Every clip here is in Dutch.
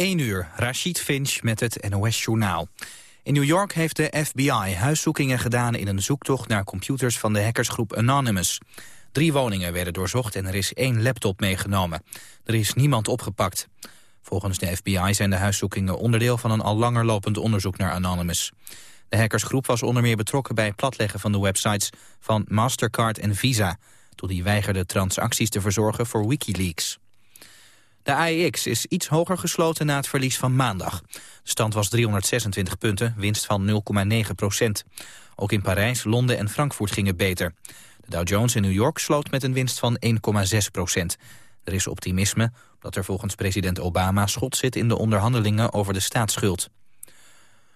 1 uur, Rashid Finch met het NOS-journaal. In New York heeft de FBI huiszoekingen gedaan in een zoektocht naar computers van de hackersgroep Anonymous. Drie woningen werden doorzocht en er is één laptop meegenomen. Er is niemand opgepakt. Volgens de FBI zijn de huiszoekingen onderdeel van een al langer lopend onderzoek naar Anonymous. De hackersgroep was onder meer betrokken bij het platleggen van de websites van Mastercard en Visa, toen die weigerde transacties te verzorgen voor Wikileaks. De AEX is iets hoger gesloten na het verlies van maandag. De stand was 326 punten, winst van 0,9 procent. Ook in Parijs, Londen en Frankfurt gingen beter. De Dow Jones in New York sloot met een winst van 1,6 procent. Er is optimisme dat er volgens president Obama schot zit in de onderhandelingen over de staatsschuld.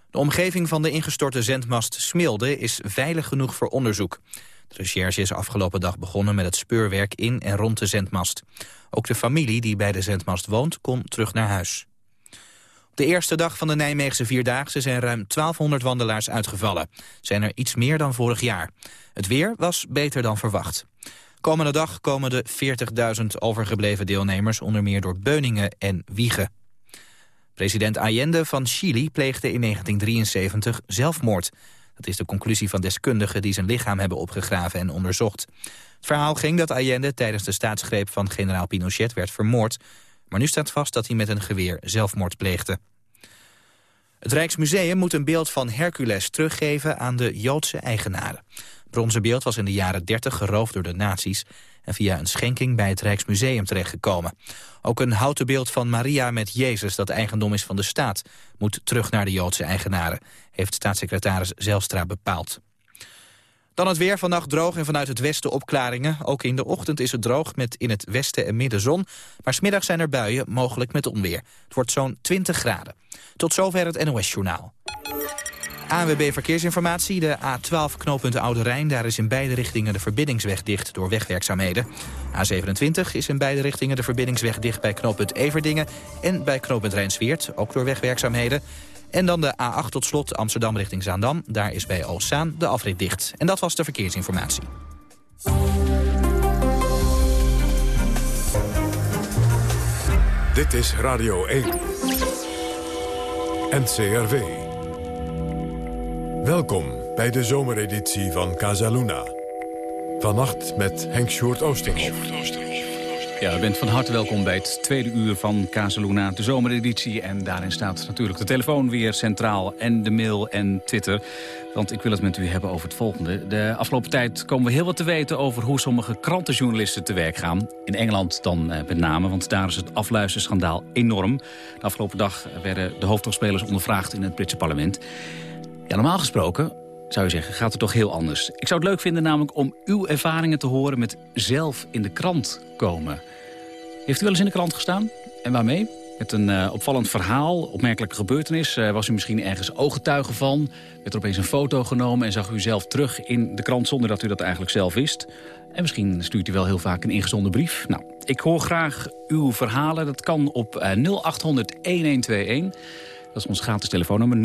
De omgeving van de ingestorte zendmast Smilde is veilig genoeg voor onderzoek. De recherche is afgelopen dag begonnen met het speurwerk in en rond de zendmast. Ook de familie die bij de zendmast woont, komt terug naar huis. Op de eerste dag van de Nijmeegse Vierdaagse zijn ruim 1200 wandelaars uitgevallen. Zijn er iets meer dan vorig jaar. Het weer was beter dan verwacht. Komende dag komen de 40.000 overgebleven deelnemers onder meer door Beuningen en Wiegen. President Allende van Chili pleegde in 1973 zelfmoord. Dat is de conclusie van deskundigen die zijn lichaam hebben opgegraven en onderzocht. Het verhaal ging dat Allende tijdens de staatsgreep van generaal Pinochet werd vermoord. Maar nu staat vast dat hij met een geweer zelfmoord pleegde. Het Rijksmuseum moet een beeld van Hercules teruggeven aan de Joodse eigenaren. Bronzen beeld was in de jaren 30 geroofd door de nazi's en via een schenking bij het Rijksmuseum terechtgekomen. Ook een houten beeld van Maria met Jezus, dat eigendom is van de staat, moet terug naar de Joodse eigenaren, heeft staatssecretaris Zelstra bepaald. Dan het weer, vannacht droog en vanuit het westen opklaringen. Ook in de ochtend is het droog met in het westen en midden zon. Maar smiddag zijn er buien, mogelijk met onweer. Het wordt zo'n 20 graden. Tot zover het NOS Journaal. ANWB Verkeersinformatie, de A12 knooppunt Oude Rijn. Daar is in beide richtingen de verbindingsweg dicht door wegwerkzaamheden. A27 is in beide richtingen de verbindingsweg dicht bij knooppunt Everdingen... en bij knooppunt Rijnsweert, ook door wegwerkzaamheden. En dan de A8 tot slot Amsterdam richting Zaandam. Daar is bij Oostzaan de afrit dicht. En dat was de verkeersinformatie. Dit is Radio 1. NCRV. Welkom bij de zomereditie van Casaluna. Vannacht met Henk Sjoerd Oosterhoff. Ja, u bent van harte welkom bij het tweede uur van Casaluna, de zomereditie. En daarin staat natuurlijk de telefoon weer centraal en de mail en Twitter. Want ik wil het met u hebben over het volgende. De afgelopen tijd komen we heel wat te weten over hoe sommige krantenjournalisten te werk gaan. In Engeland dan eh, met name, want daar is het afluisterschandaal enorm. De afgelopen dag werden de hoofdrolspelers ondervraagd in het Britse parlement. Ja, normaal gesproken zou je zeggen, gaat het toch heel anders. Ik zou het leuk vinden namelijk om uw ervaringen te horen met zelf in de krant komen. Heeft u wel eens in de krant gestaan? En waarmee? Met een uh, opvallend verhaal, opmerkelijke gebeurtenis. Uh, was u misschien ergens ooggetuige van? Werd er opeens een foto genomen en zag u zelf terug in de krant... zonder dat u dat eigenlijk zelf wist? En misschien stuurt u wel heel vaak een ingezonden brief. Nou, ik hoor graag uw verhalen. Dat kan op uh, 0800-1121. Dat is ons gratis telefoonnummer 0800-1121.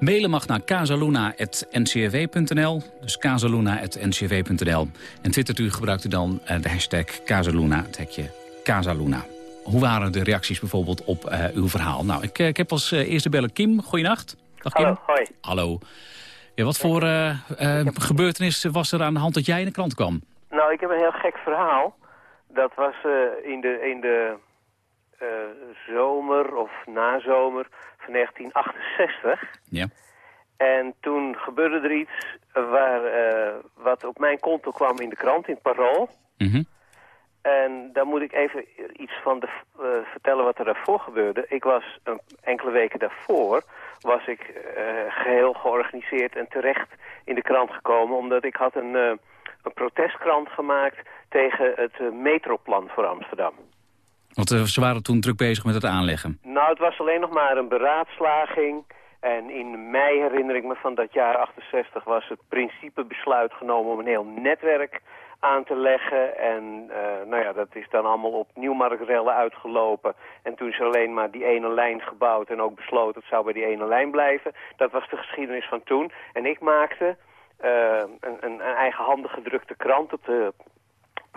Mailen mag naar casaluna.ncrw.nl. Dus casaluna.ncrw.nl. En twittert u, gebruikt u dan uh, de hashtag Casaluna, het hekje Casaluna. Hoe waren de reacties bijvoorbeeld op uh, uw verhaal? Nou, ik, uh, ik heb als eerste bellen Kim. Goeienacht. Dag Kim. Hallo, hoi. Hallo. Ja, wat voor gebeurtenis was er aan de hand dat jij in de krant kwam? Nou, ik heb een heel gek verhaal. Dat was in de... In de uh, zomer of nazomer van 1968. Ja. En toen gebeurde er iets waar, uh, wat op mijn konto kwam in de krant, in het Parool. Mm -hmm. En daar moet ik even iets van de, uh, vertellen wat er daarvoor gebeurde. Ik was een, enkele weken daarvoor was ik geheel georganiseerd en terecht in de krant gekomen... omdat ik had een, een protestkrant gemaakt tegen het metroplan voor Amsterdam. Want uh, ze waren toen druk bezig met het aanleggen. Nou, het was alleen nog maar een beraadslaging. En in mei herinner ik me van dat jaar 68 was het principebesluit genomen om een heel netwerk aan te leggen. En uh, nou ja, dat is dan allemaal op Nieuwmarktrellen uitgelopen. En toen is alleen maar die ene lijn gebouwd en ook besloten het zou bij die ene lijn blijven. Dat was de geschiedenis van toen. En ik maakte uh, een, een, een eigenhandig gedrukte krant op de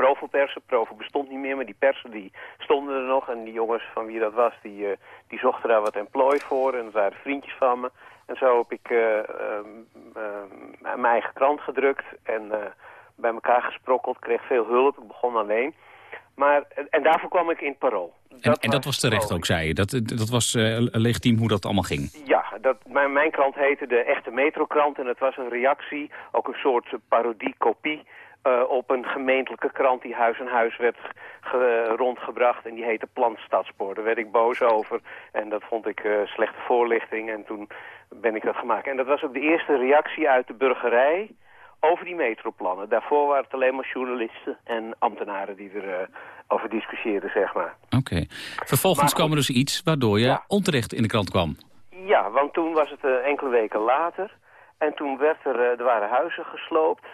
Provo-persen. Provo bestond niet meer, maar die persen die stonden er nog. En die jongens van wie dat was, die, uh, die zochten daar wat employ voor. En dat waren vriendjes van me. En zo heb ik uh, mijn eigen krant gedrukt en bij elkaar gesprokkeld. Kreeg veel hulp. Ik begon alleen. Maar, en daarvoor kwam ik in parool. Dat en, dat was terecht ook, zei je? Dat, dat was uh, legitiem hoe dat allemaal ging? Ja, dat, mijn, mijn krant heette de Echte Metrokrant. En het was een reactie, ook een soort parodie-kopie... Uh, op een gemeentelijke krant die huis aan huis werd rondgebracht. En die heette Plan Stadspoor. Daar werd ik boos over. En dat vond ik uh, slechte voorlichting. En toen ben ik dat gemaakt. En dat was ook de eerste reactie uit de burgerij over die metroplannen. Daarvoor waren het alleen maar journalisten en ambtenaren die er uh, over discussieerden, zeg maar. Oké. Vervolgens kwam er dus iets waardoor je onterecht in de krant kwam. Ja, want toen was het uh, enkele weken later. En toen werd er, uh, er waren huizen gesloopt.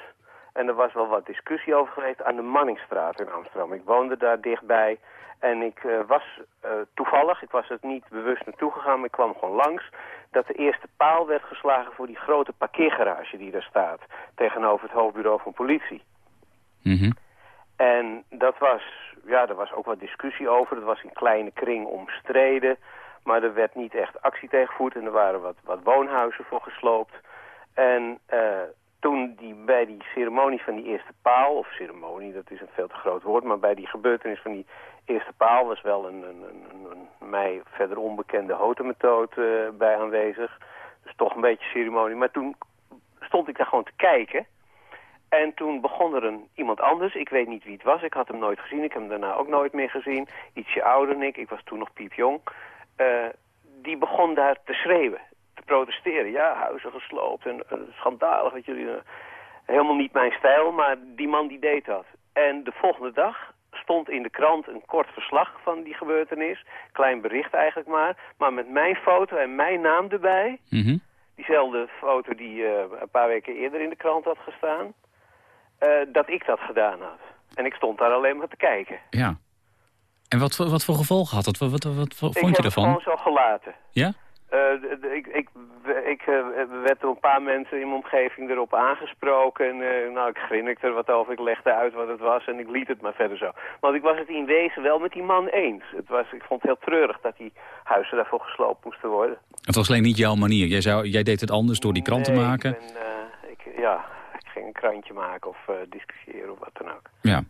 En er was wel wat discussie over geweest aan de Manningstraat in Amsterdam. Ik woonde daar dichtbij. En ik uh, was uh, toevallig, ik was het niet bewust naartoe gegaan, maar ik kwam gewoon langs dat de eerste paal werd geslagen voor die grote parkeergarage die daar staat. Tegenover het hoofdbureau van politie. Mm En dat was, ja, er was ook wat discussie over. Het was in kleine kring omstreden. Maar er werd niet echt actie tegengevoerd en er waren wat, wat woonhuizen voor gesloopt. En uh, toen die, bij die ceremonie van die eerste paal, of ceremonie, dat is een veel te groot woord, maar bij die gebeurtenis van die eerste paal was wel een, een, een, een mij verder onbekende hotemethode uh, bij aanwezig. Dus toch een beetje ceremonie. Maar toen stond ik daar gewoon te kijken. En toen begon er een, iemand anders, ik weet niet wie het was, ik had hem nooit gezien, ik heb hem daarna ook nooit meer gezien. Ietsje ouder dan ik, ik was toen nog piepjong. Uh, die begon daar te schreeuwen te protesteren. Ja, huizen gesloopt en uh, schandalig. Weet je, uh, helemaal niet mijn stijl, maar die man die deed dat. En de volgende dag stond in de krant een kort verslag van die gebeurtenis. Klein bericht eigenlijk maar. Maar met mijn foto en mijn naam erbij. Mm -hmm. Diezelfde foto die uh, een paar weken eerder in de krant had gestaan. dat ik dat gedaan had. En ik stond daar alleen maar te kijken. Ja. En wat, wat voor gevolgen had dat? Wat, wat, wat, wat vond je ervan? Ik heb het gewoon zo gelaten. Ja? Uh, ik ik, ik uh, werd door een paar mensen in mijn omgeving erop aangesproken. En uh, nou, ik grinnikte er wat over. Ik legde uit wat het was en ik liet het maar verder zo. Want ik was het in wezen wel met die man eens. Het was, ik vond het heel treurig dat die huizen daarvoor gesloopt moesten worden. Het was alleen niet jouw manier. Jij, zou, jij deed het anders door die krant nee, te maken? Ik ben, ik, ja, ging een krantje maken of uh, discussiëren of wat dan ook. Ja.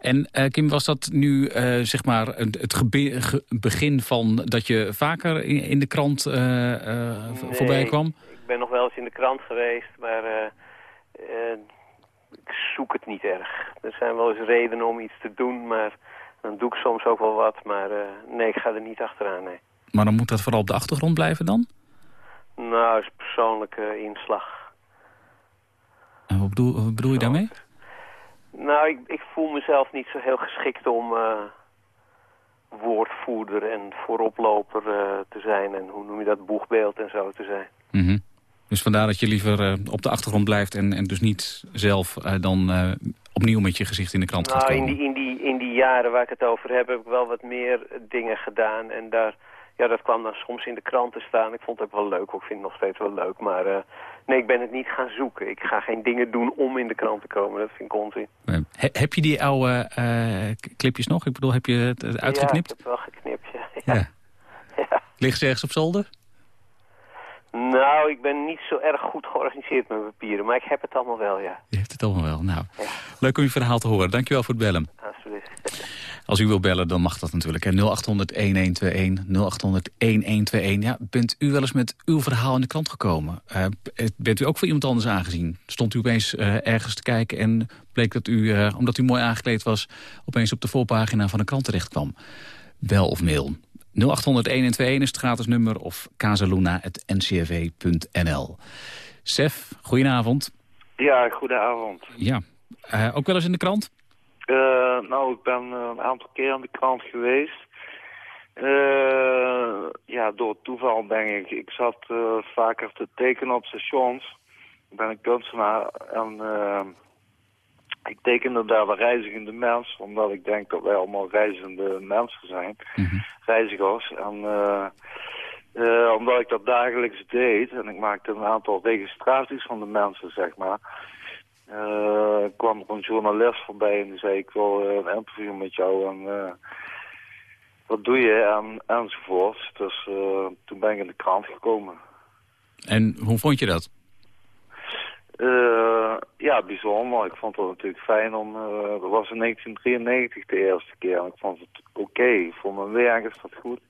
En uh, Kim, was dat nu uh, zeg maar het begin van dat je vaker in, in de krant nee, voorbij kwam? ik ben nog wel eens in de krant geweest, maar ik zoek het niet erg. Er zijn wel eens redenen om iets te doen, maar dan doe ik soms ook wel wat. Maar nee, ik ga er niet achteraan, nee. Maar dan moet dat vooral op de achtergrond blijven dan? Nou, is persoonlijke inslag. En wat bedoel, wat bedoel je daarmee? Nou, ik, ik, voel mezelf niet zo heel geschikt om uh, woordvoerder en vooroploper uh, te zijn. En hoe noem je dat, boegbeeld en zo te zijn. Mm -hmm. Dus vandaar dat je liever uh, op de achtergrond blijft en, en dus niet zelf dan opnieuw met je gezicht in de krant nou, gaat komen. In die, in, die, in die jaren waar ik het over heb, heb ik wel wat meer dingen gedaan. En daar, ja, dat kwam dan soms in de krant te staan. Ik vond het ook wel leuk, ik vind het nog steeds wel leuk. Maar Nee, ik ben het niet gaan zoeken. Ik ga geen dingen doen om in de krant te komen. Dat vind ik onzin. He, heb je die oude uh, clipjes nog? Ik bedoel, heb je het uitgeknipt? Ja, ik heb het wel geknipt, ja. ja. ja. Ligt ze ergens op zolder? Nou, ik ben niet zo erg goed georganiseerd met papieren, maar ik heb het allemaal wel, ja. Je hebt het allemaal wel, nou. Ja. Leuk om je verhaal te horen. Dankjewel voor het bellen. Alsjeblieft. Als u wilt bellen, dan mag dat natuurlijk. 0800-1121, 0800-1121. Ja, bent u wel eens met uw verhaal in de krant gekomen? Uh, bent u ook voor iemand anders aangezien? Stond u opeens uh, ergens te kijken en bleek dat u, uh, omdat u mooi aangekleed was... opeens op de voorpagina van een krant terecht kwam? Wel of mail. 0800-1121 is het gratis nummer of casaluna.ncrv.nl. Sef, goedenavond. Ja, goedenavond. Ja, ook wel eens in de krant? Uh, nou, ik ben uh, een aantal keer aan de krant geweest. Uh, ja, door toeval denk ik. Ik zat vaker te tekenen op stations. Ik ben een kunstenaar en ik tekende daar de reizigende mens, omdat ik denk dat wij allemaal reizende mensen zijn, mm -hmm. reizigers. En omdat ik dat dagelijks deed en ik maakte een aantal registraties van de mensen, zeg maar uh, kwam er een journalist voorbij en die zei ik wil een interview met jou en wat doe je en, enzovoort. Dus toen ben ik in de krant gekomen. En hoe vond je dat? Ja, bijzonder. Ik vond het natuurlijk fijn om... Dat was in 1993 de eerste keer. En ik vond het oké. Voor mijn werk is dat goed.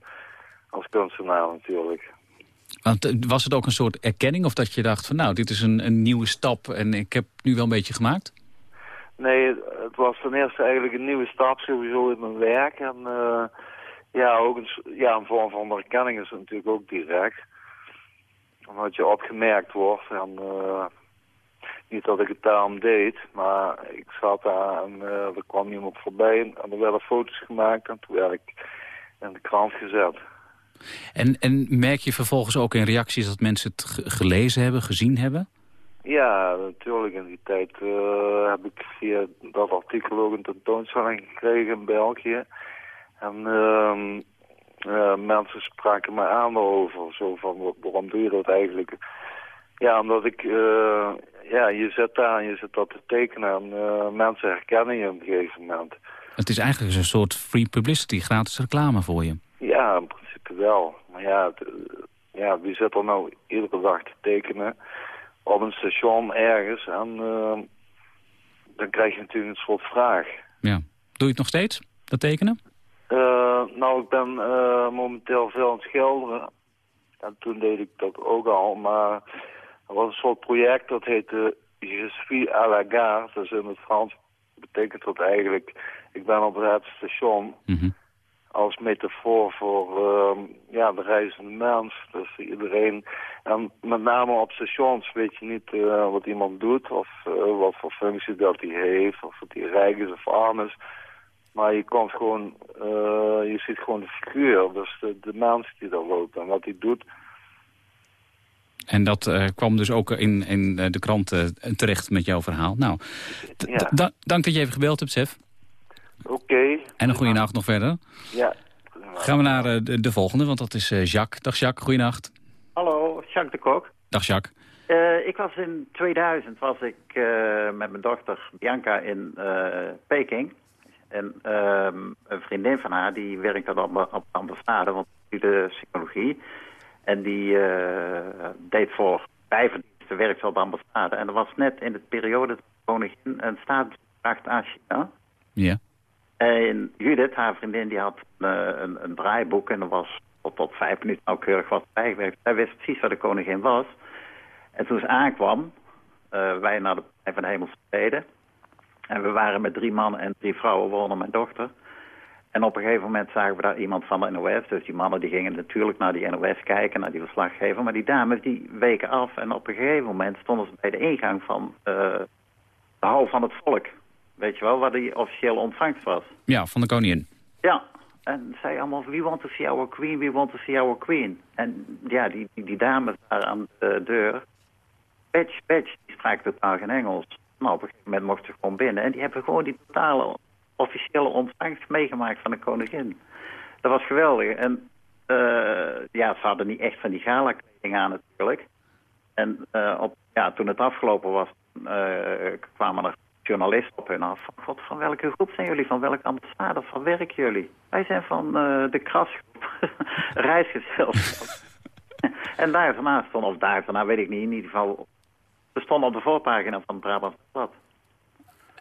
Als kunstenaar natuurlijk. Want eh, was het ook een soort erkenning? Of dat je dacht van nou, dit is een, een nieuwe stap en ik heb nu wel een beetje gemaakt? Nee, het was ten eerste eigenlijk een nieuwe stap sowieso in mijn werk. En uh, ja, ook een, ja, een vorm van erkenning is natuurlijk ook direct. Omdat je opgemerkt wordt en... Uh, niet dat ik het daarom deed, maar ik zat daar en uh, er kwam iemand voorbij en er werden foto's gemaakt en toen werd ik in de krant gezet. En, en merk je vervolgens ook in reacties dat mensen het gelezen hebben, gezien hebben? Ja, natuurlijk. In die tijd uh, heb ik via dat artikel ook een tentoonstelling gekregen in België. En uh, mensen spraken me aan erover. Zo van, waarom doe je dat eigenlijk? Ja, omdat ik ja, je zit daar en je zit dat te tekenen en mensen herkennen je op een gegeven moment. Het is eigenlijk een soort free publicity, gratis reclame voor je. Ja, wel. Maar ja, het, eh, ja wie zit er nou iedere dag te tekenen op een station ergens en uh, dan krijg je natuurlijk een soort vraag. Ja. Doe je het nog steeds, dat tekenen? Uh, nou, ik ben momenteel veel aan het schilderen. En toen deed ik dat ook al, maar er was een soort project dat heette Je suis à la gare. Dus in het Frans betekent dat eigenlijk... Ik ben op het station... Mhm. Als metafoor voor uh, ja, de reizende mens. Dus iedereen... En met name op stations weet je niet uh, wat iemand doet... of uh, wat voor functie dat hij heeft... of of hij rijk is of arm is... Maar je komt gewoon, uh, je ziet gewoon de figuur, dus de, de mens die daar loopt en wat hij doet. En dat uh, kwam dus ook in, in de krant uh, terecht met jouw verhaal. Nou, ja. dank dat je even gebeld hebt, Sef. Oké. Okay. En een goede nacht nog verder. Ja. Gaan we naar uh, de, de, volgende, want dat is Jacques. Dag Jacques, goeienacht. Hallo, Jacques de Kok. Dag Jacques. ik was in 2000 was ik met mijn dochter Bianca in Peking. En ehm, een vriendin van haar, die werkte op, op ambassade, want de psychologie. En die deed voor bijverdiensten werk op de ambassade. En er was net in de periode dat de koningin een staatsbracht aan China. Ja. En Judith, haar vriendin, die had uh, een, een, draaiboek en er was tot, tot vijf minuten nauwkeurig wat bijgewerkt. Zij wist precies waar de koningin was. En toen ze aankwam, uh, wij naar de van de Hemelse Steden. En we waren met drie mannen en drie vrouwen, waaronder mijn dochter. En op een gegeven moment zagen we daar iemand van de NOS. Dus die mannen die gingen natuurlijk naar die NOS kijken, naar die verslaggever. Maar die dames die weken af. En op een gegeven moment stonden ze bij de ingang van uh, de hal van het volk. Weet je wel, waar die officiële ontvangst was. Ja, van de koningin. Ja. En zei allemaal, wie want to see our queen, wie want to see our queen. En ja, die, die, die dames daar aan de deur. Badge, badge, die spraken totaal geen Engels. Nou, op een gegeven moment mochten ze gewoon binnen. En die hebben gewoon die totale officiële ontvangst meegemaakt van de koningin. Dat was geweldig. En uh, ja, ze hadden niet echt van die gala-kleding aan natuurlijk. En uh, op, ja, toen het afgelopen was, uh, kwamen er journalisten op hun af. God, van welke groep zijn jullie? Van welke ambassade? Van werken jullie? Wij zijn van de krasgroep, reisgezelschap. en daar vanaf stond, of daar vanaf weet ik niet, in ieder geval... We stonden op de voorpagina van het Brabant Blad.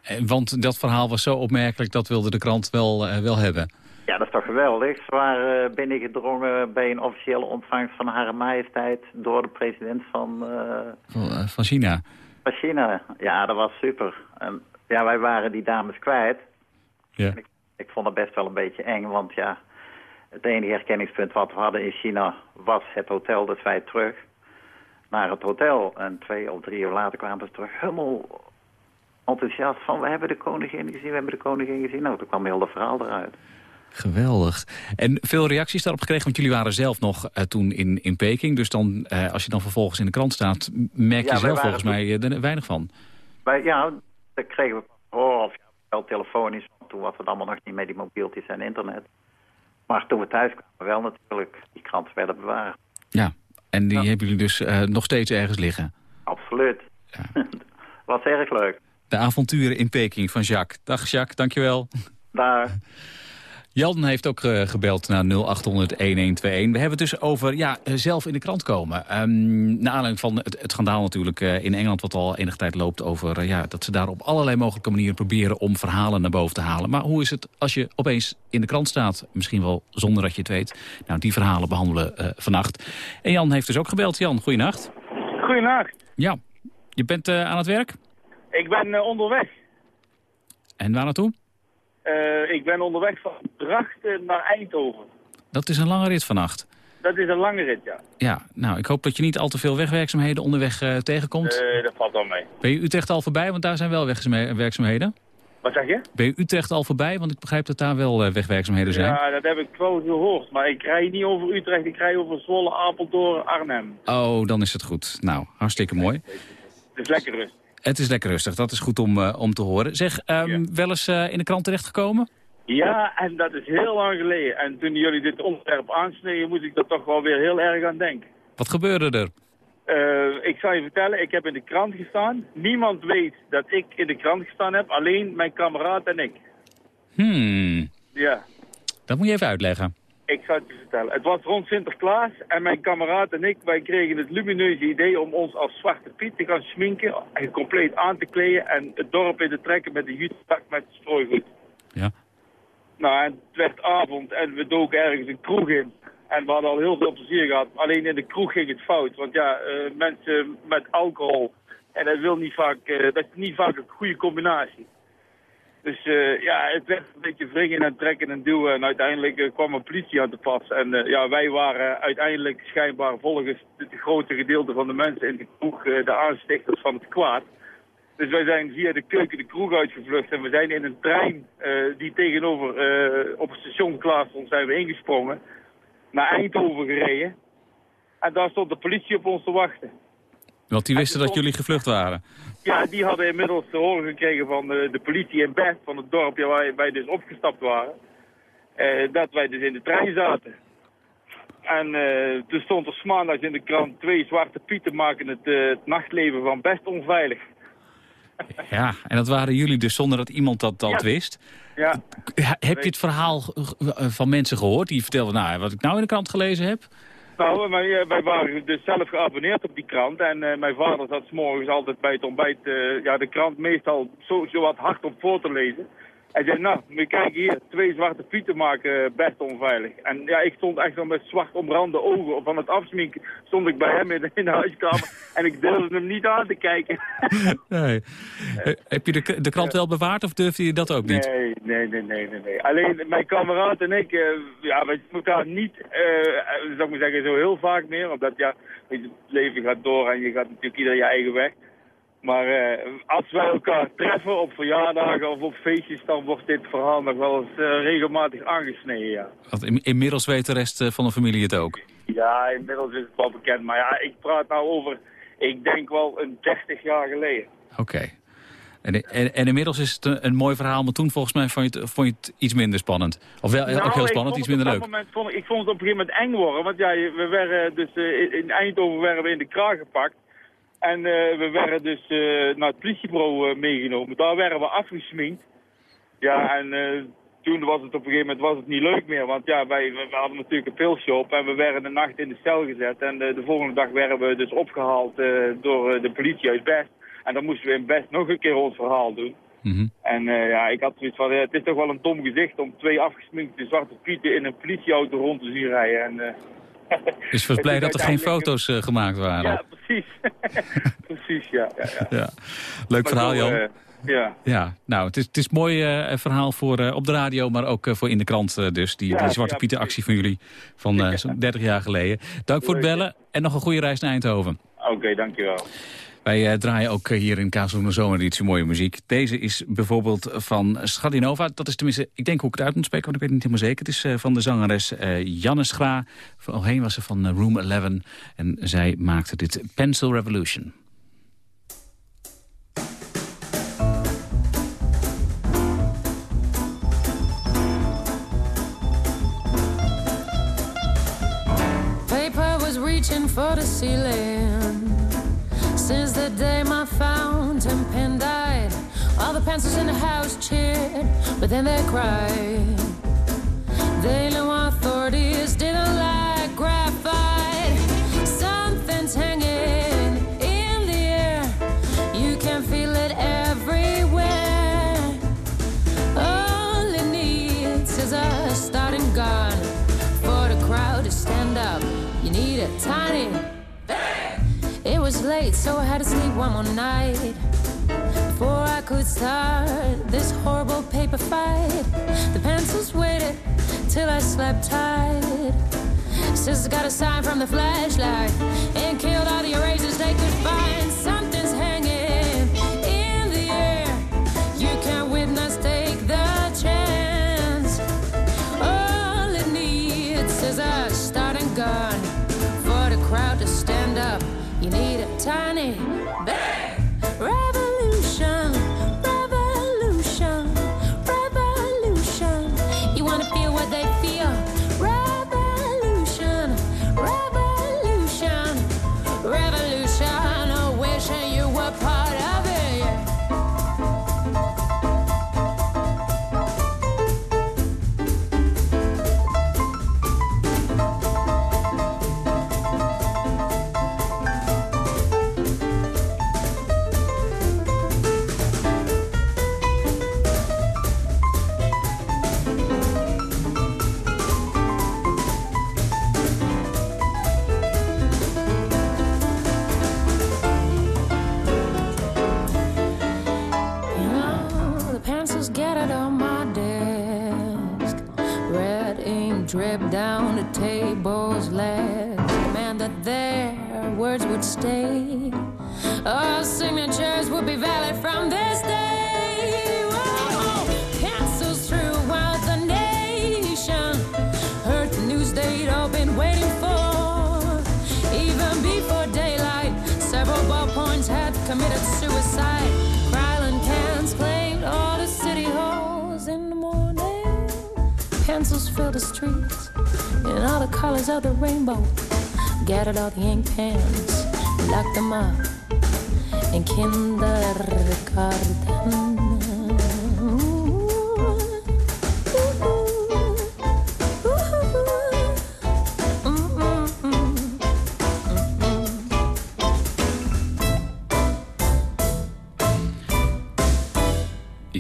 Eh, want dat verhaal was zo opmerkelijk, dat wilde de krant wel, uh, wel hebben. Ja, dat is toch geweldig. Ze waren uh, binnengedrongen bij een officiële ontvangst van Hare Majesteit... door de president van... Uh, van China. Van China, ja, dat was super. En, ja, wij waren die dames kwijt. Ja. Ik, ik, vond het best wel een beetje eng, want ja... het enige herkenningspunt wat we hadden in China was het hotel. Dus wij terug naar het hotel. En twee of drie uur later kwamen ze terug helemaal enthousiast van... we hebben de koningin gezien, we hebben de koningin gezien. Nou, toen kwam heel dat verhaal eruit. Geweldig. En veel reacties daarop gekregen, want jullie waren zelf nog uh, toen in, in Peking. Dus dan, uh, als je dan vervolgens in de krant staat, merk je zelf volgens mij uh, er weinig van. Wij, ja, daar kregen we of wel telefonisch. Toen was het allemaal nog niet met die mobieltjes en internet. Maar toen we thuis kwamen wel natuurlijk, die kranten werden bewaard. Ja, en die ja. hebben jullie dus nog steeds ergens liggen? Absoluut. Ja. was erg leuk. De avonturen in Peking van Jacques. Dag Jacques, dankjewel. Daar. Jan heeft ook uh, gebeld naar 0800-1121. We hebben het dus over ja, eh, zelf in de krant komen. Um, naar aanleiding van het, het schandaal natuurlijk uh, in Engeland... wat al enige tijd loopt over uh, ja, dat ze daar op allerlei mogelijke manieren proberen... om verhalen naar boven te halen. Maar hoe is het als je opeens in de krant staat? Misschien wel zonder dat je het weet. Nou, die verhalen behandelen uh, vannacht. En Jan heeft dus ook gebeld. Jan, goeienacht. Goeienacht. Ja, je bent aan het werk? Ik ben onderweg. En waar naartoe? Uh, ik ben onderweg van Drachten naar Eindhoven. Dat is een lange rit vannacht. Dat is een lange rit, ja. Ja, nou, ik hoop dat je niet al te veel wegwerkzaamheden onderweg uh, tegenkomt. Nee, uh, dat valt wel mee. Ben je Utrecht al voorbij? Want daar zijn wel wegwerkzaamheden. Wat zeg je? Ben je Utrecht al voorbij? Want ik begrijp dat daar wel wegwerkzaamheden zijn. Ja, dat heb ik wel gehoord. Maar ik rij niet over Utrecht, ik rij over Zwolle, Apeldoorn, Arnhem. Oh, dan is het goed. Nou, hartstikke mooi. Het is lekker rustig. Het is lekker rustig, dat is goed om, uh, om te horen. Zeg, um, ja. wel eens uh, in de krant terechtgekomen? Ja, en dat is heel lang geleden. En toen jullie dit onderwerp aansneden, moest ik er toch wel weer heel erg aan denken. Wat gebeurde er? Uh, ik zal je vertellen, ik heb in de krant gestaan. Niemand weet dat ik in de krant gestaan heb, alleen mijn kameraad en ik. Hmm. Ja. Dat moet je even uitleggen. Ik zal het je vertellen. Het was rond Sinterklaas en mijn kameraad en ik, wij kregen het lumineuze idee om ons als Zwarte Piet te gaan schminken en compleet aan te kleden en het dorp in te trekken met een juttak met strooigoed. Ja. Nou, en het werd avond en we doken ergens een kroeg in. En we hadden al heel veel plezier gehad. Alleen in de kroeg ging het fout. Want ja, uh, mensen met alcohol. En dat, wil niet vaak, uh, dat is niet vaak een goede combinatie. Dus uh, ja, het werd een beetje wringen en trekken en duwen. En uiteindelijk uh, kwam een politie aan te pas. En uh, ja, wij waren uiteindelijk schijnbaar volgens het grote gedeelte van de mensen in de kroeg de aanstichters van het kwaad. Dus wij zijn via de keuken de kroeg uitgevlucht. En we zijn in een trein die tegenover op het station klaar stond, zijn we ingesprongen. Naar Eindhoven gereden. En daar stond de politie op ons te wachten. Want die wisten dat jullie gevlucht waren? Ja, die hadden inmiddels te horen gekregen van de, de politie in Best, van het dorpje waar wij dus opgestapt waren. Uh, dat wij dus in de trein zaten. En uh, toen stond er maandags in de krant, twee zwarte pieten maken het, uh, het nachtleven van Best onveilig. Ja, en dat waren jullie dus zonder dat iemand dat, dat ja. wist. Ja. Heb je het verhaal van mensen gehoord die vertelden, nou, wat ik nou in de krant gelezen heb? Nou, wij, wij, waren dus zelf geabonneerd op die krant. En uh, mijn vader zat 's morgens altijd bij het ontbijt uh, ja, de krant meestal zo, zo wat hard op voor te lezen. Hij zei, nou, we kijken hier, twee zwarte pieten maken best onveilig. En ja, ik stond echt zo met zwart omrande ogen van het afsminken. Stond ik bij hem in de, in de huiskamer en ik durfde hem niet aan te kijken. nee. Heb je de, de krant wel bewaard of durfde je dat ook niet? Nee, nee, nee, nee, nee. nee. Alleen mijn kameraad en ik, uh, ja, we elkaar niet, uh, zou ik maar zeggen, zo heel vaak meer. Omdat ja, het leven gaat door en je gaat natuurlijk ieder je eigen weg. Maar uh, als wij elkaar treffen op verjaardagen of op feestjes, dan wordt dit verhaal nog wel eens uh, regelmatig aangesneden, ja. Want in, inmiddels weet de rest uh, van de familie het ook? Ja, inmiddels is het wel bekend. Maar ja, ik praat nou over, ik denk wel een 30 jaar geleden. Oké. Okay. En, en, en, inmiddels is het een, een, mooi verhaal, maar toen volgens mij vond je het, vond je het iets minder spannend. Of wel nou, ook heel spannend, iets minder leuk. Moment vond, ik vond het op een gegeven moment eng worden, want ja, we werden dus in Eindhoven werden we in de kraag gepakt. En uh, we werden dus uh, naar het politiebureau uh, meegenomen. Daar werden we afgesminkt. Ja, en toen was het op een gegeven moment was het niet leuk meer. Want ja, wij, we hadden natuurlijk een pilshop en we werden de nacht in de cel gezet. En de volgende dag werden we dus opgehaald door de politie uit Best. En dan moesten we in Best nog een keer ons verhaal doen. Mm -hmm. En ja, ik had zoiets van, het is toch wel een dom gezicht om twee afgesminkte zwarte pieten in een politieauto rond te zien rijden. En, dus was blij dat er geen foto's uh, gemaakt waren. Ja, precies. precies, ja. ja, ja. ja. Leuk verhaal, Jan. Uh, ja. ja, nou, het is, het is een mooi uh, verhaal voor op de radio, maar ook voor in de krant dus. Die, die Zwarte ja, Pieten actie van jullie van zo'n 30 jaar geleden. Dank voor het bellen en nog een goede reis naar Eindhoven. Oké, okay, dankjewel. Wij uh, draaien ook hier in Kazeluna Zomereditie mooie muziek. Deze is bijvoorbeeld van Schadinova. Dat is tenminste, ik denk hoe ik het uit moet spreken, want ik weet niet helemaal zeker. Het is uh, van de zangeres Janne Schra. Voorheen was ze van Room 11. En zij maakte dit Pencil Revolution. Paper was reaching for the ceiling Since the day my fountain pen died, All the pencils in the house cheered, but then they cried. They knew authorities didn't like graphite. Was late, so I had to sleep one more night before I could start this horrible paper fight. The pencils waited till I slept tight. Sister got a sign from the flashlight and killed all the erasers they could find. Tiny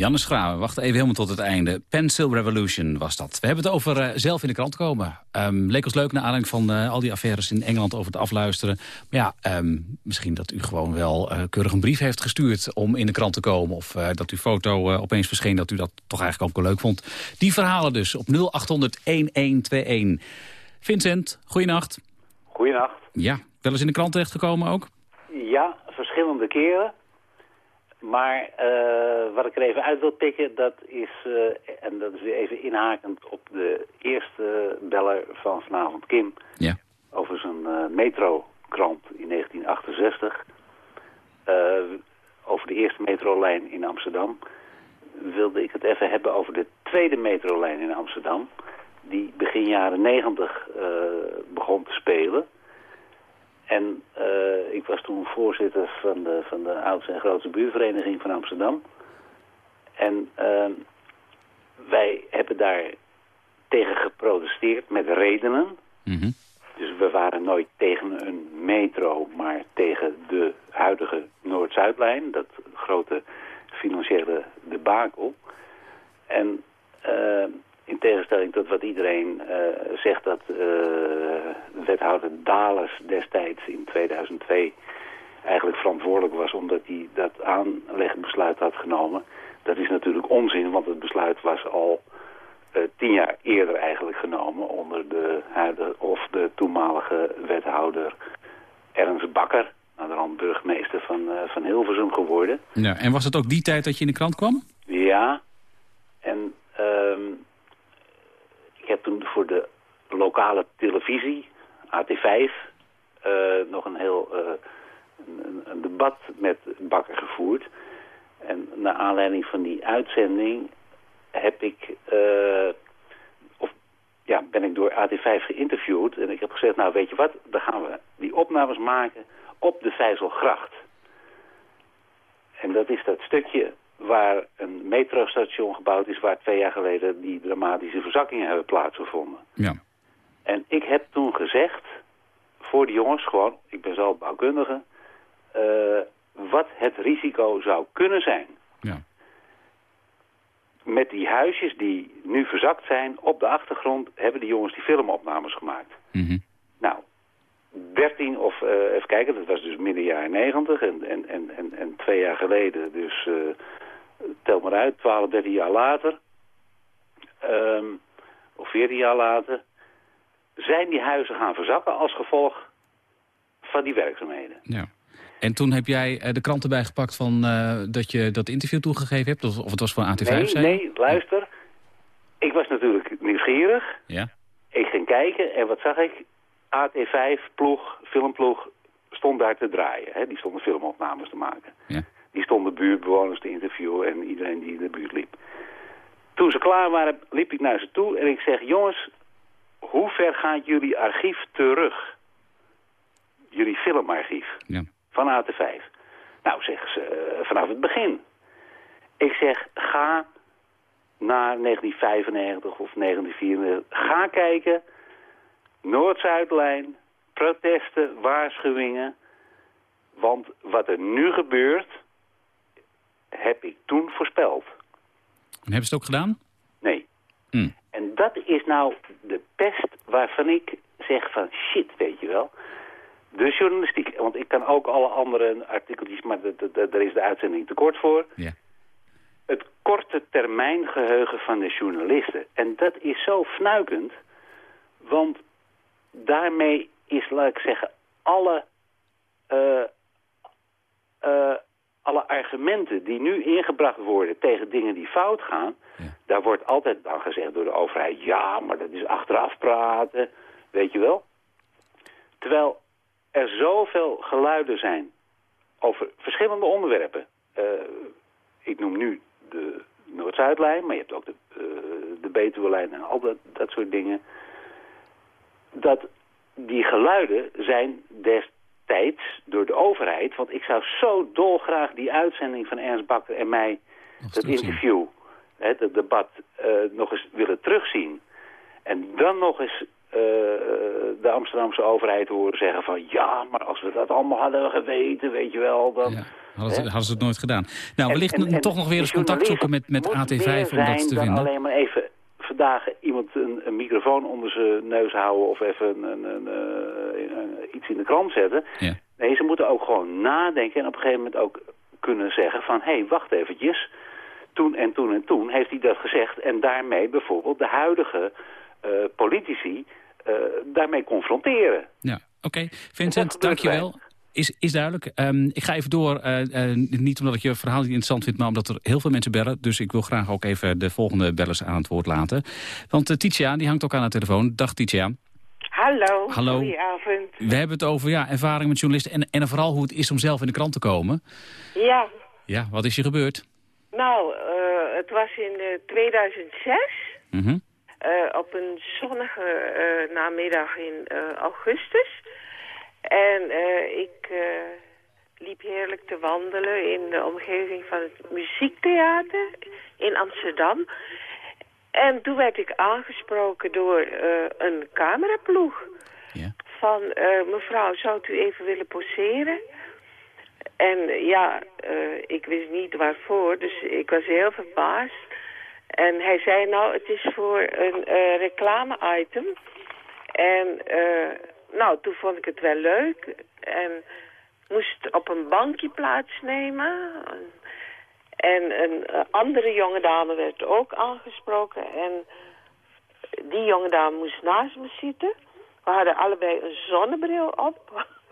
Janne Schraven, wacht even helemaal tot het einde. Pencil Revolution was dat. We hebben het over eh, zelf in de krant komen. Ehm, leek ons leuk naar aanleiding van eh, al die affaires in Engeland over het afluisteren. Maar ja, ehm, misschien dat u gewoon wel eh, keurig een brief heeft gestuurd om in de krant te komen. Of dat uw foto opeens verscheen dat u dat toch eigenlijk ook wel leuk vond. Die verhalen dus op 0800-1121. Vincent, goeienacht. Goedenacht. Ja, wel eens in de krant terechtgekomen ook? Ja, verschillende keren. Maar eh, wat ik er even uit wil pikken, dat is, eh, en dat is weer even inhakend op de eerste beller van vanavond, Kim, Ja. over zijn eh, metrokrant in 1968. Eh, over de eerste metrolijn in Amsterdam. Wilde ik het even hebben over de tweede metrolijn in Amsterdam. Die begin jaren 90 eh, begon te spelen. En eh, ik was toen voorzitter van de, van de oudste en grootste buurvereniging van Amsterdam. En eh, wij hebben daar tegen geprotesteerd met redenen. Mhm. Dus we waren nooit tegen een metro, maar tegen de huidige Noord-Zuidlijn. Dat grote financiële debakel. En eh, in tegenstelling tot wat iedereen eh, zegt dat eh, wethouder Dalers destijds in 2002 eigenlijk verantwoordelijk was omdat hij dat aanlegbesluit had genomen. Dat is natuurlijk onzin, want het besluit was al eh, tien jaar eerder eigenlijk genomen onder de, huidige, of de toenmalige wethouder Ernst Bakker, naderhand burgemeester van, van Hilversum geworden. ja. En was het ook die tijd dat je in de krant kwam? Ja, en ehm, ik heb toen voor de lokale televisie, AT5, eh, nog een heel eh, een, een- debat met Bakker gevoerd. En naar aanleiding van die uitzending heb ik, eh, of ja, ben ik door AT5 geïnterviewd. En ik heb gezegd, nou weet je wat, dan gaan we die opnames maken op de Vijzelgracht. En dat is dat stukje waar een metrostation gebouwd is... waar twee jaar geleden die dramatische verzakkingen hebben plaatsgevonden. Ja. En ik heb toen gezegd, voor die jongens gewoon, ik ben zelf bouwkundige... eh, wat het risico zou kunnen zijn. Ja. Met die huisjes die nu verzakt zijn, op de achtergrond hebben die jongens die filmopnames gemaakt. Mhm. Nou, 13 of, eh, even kijken, dat was dus midden jaren 90 en, en, en, en, en twee jaar geleden, dus eh, tel maar uit, 12, 13 jaar later, ehm, of 14 jaar later, zijn die huizen gaan verzakken als gevolg van die werkzaamheden. ja. En toen heb jij eh, de krant erbij gepakt van eh, dat je dat interview toegegeven hebt? Of, of het was van AT5, Nee, nee, luister. Ik was natuurlijk nieuwsgierig. Ja. Ik ging kijken en wat zag ik? AT5, ploeg, filmploeg, stond daar te draaien. Hè? Die stonden filmopnames te maken. Ja. Die stonden buurtbewoners te interviewen en iedereen die in de buurt liep. Toen ze klaar waren, liep ik naar ze toe en ik zeg... jongens, hoe ver gaat jullie archief terug? Jullie filmarchief Ja. van AT5. Nou, zeggen ze, eh, vanaf het begin. Ik zeg, ga naar 1995 of 1994. Ga kijken. Noord-Zuidlijn, protesten, waarschuwingen. Want wat er nu gebeurt, heb ik toen voorspeld. En hebben ze het ook gedaan? Nee. Hm. En dat is nou de pest waarvan ik zeg van shit, weet je wel. De journalistiek, want ik kan ook alle andere artikeltjes, maar daar is de uitzending te kort voor. Ja. Het korte termijn geheugen van de journalisten. En dat is zo fnuikend, want daarmee is, laat ik zeggen, alle, eh, alle argumenten die nu ingebracht worden tegen dingen die fout gaan, Ja. daar wordt altijd dan gezegd door de overheid, ja, maar dat is achteraf praten, weet je wel. Terwijl er zoveel geluiden zijn over verschillende onderwerpen. Eh, ik noem nu de Noord-Zuidlijn, maar je hebt ook de, eh de Betuwe-lijn en al dat, dat soort dingen. Dat die geluiden zijn destijds door de overheid... want ik zou zo dolgraag die uitzending van Ernst Bakker en mij... Nog dat interview, hè, dat debat, eh, nog eens willen terugzien. En dan nog eens eh, de Amsterdamse overheid horen zeggen van... ja, maar als we dat allemaal hadden geweten, weet je wel... dan Ja. Hadden, ze, hadden ze het nooit gedaan. Nou, wellicht en- en toch nog weer eens contact zoeken met, met journalist moet AT5 om dat te vinden. alleen maar even vandaag iemand een, een microfoon onder zijn neus houden... of even een, een, een, eh, een- iets in de krant zetten. Ja. Nee, ze moeten ook gewoon nadenken en op een gegeven moment ook kunnen zeggen van... hé, hey, wacht eventjes, toen en toen en toen heeft hij dat gezegd... en daarmee bijvoorbeeld de huidige eh, politici eh, daarmee confronteren. Ja, oké. Vincent, dankjewel. Is, is duidelijk. Ehm, ik ga even door, eh, niet omdat ik je verhaal niet interessant vind... maar omdat er heel veel mensen bellen. Dus ik wil graag ook even de volgende bellers aan het woord laten. Want Titia, die hangt ook aan de telefoon. Dag Titia. Hallo, Hallo. goedenavond. We hebben het over ja, ervaring met journalisten... En, en vooral hoe het is om zelf in de krant te komen. Ja, Ja, wat is je gebeurd? nou, eh, het was in eh, 2006, Mhm. eh, op een zonnige eh, namiddag in eh, augustus. En eh, ik eh, liep heerlijk te wandelen in de omgeving van het muziektheater in Amsterdam. En toen werd ik aangesproken door eh, een cameraploeg. Ja. Van, eh, mevrouw, zou u even willen poseren? En ja, eh, ik wist niet waarvoor, dus ik was heel verbaasd. En hij zei, nou, het is voor een reclame-item. En eh, nou, toen vond ik het wel leuk. En moest op een bankje plaatsnemen. En een eh, andere jonge dame werd ook aangesproken. En die jonge dame moest naast me zitten. We hadden allebei een zonnebril op.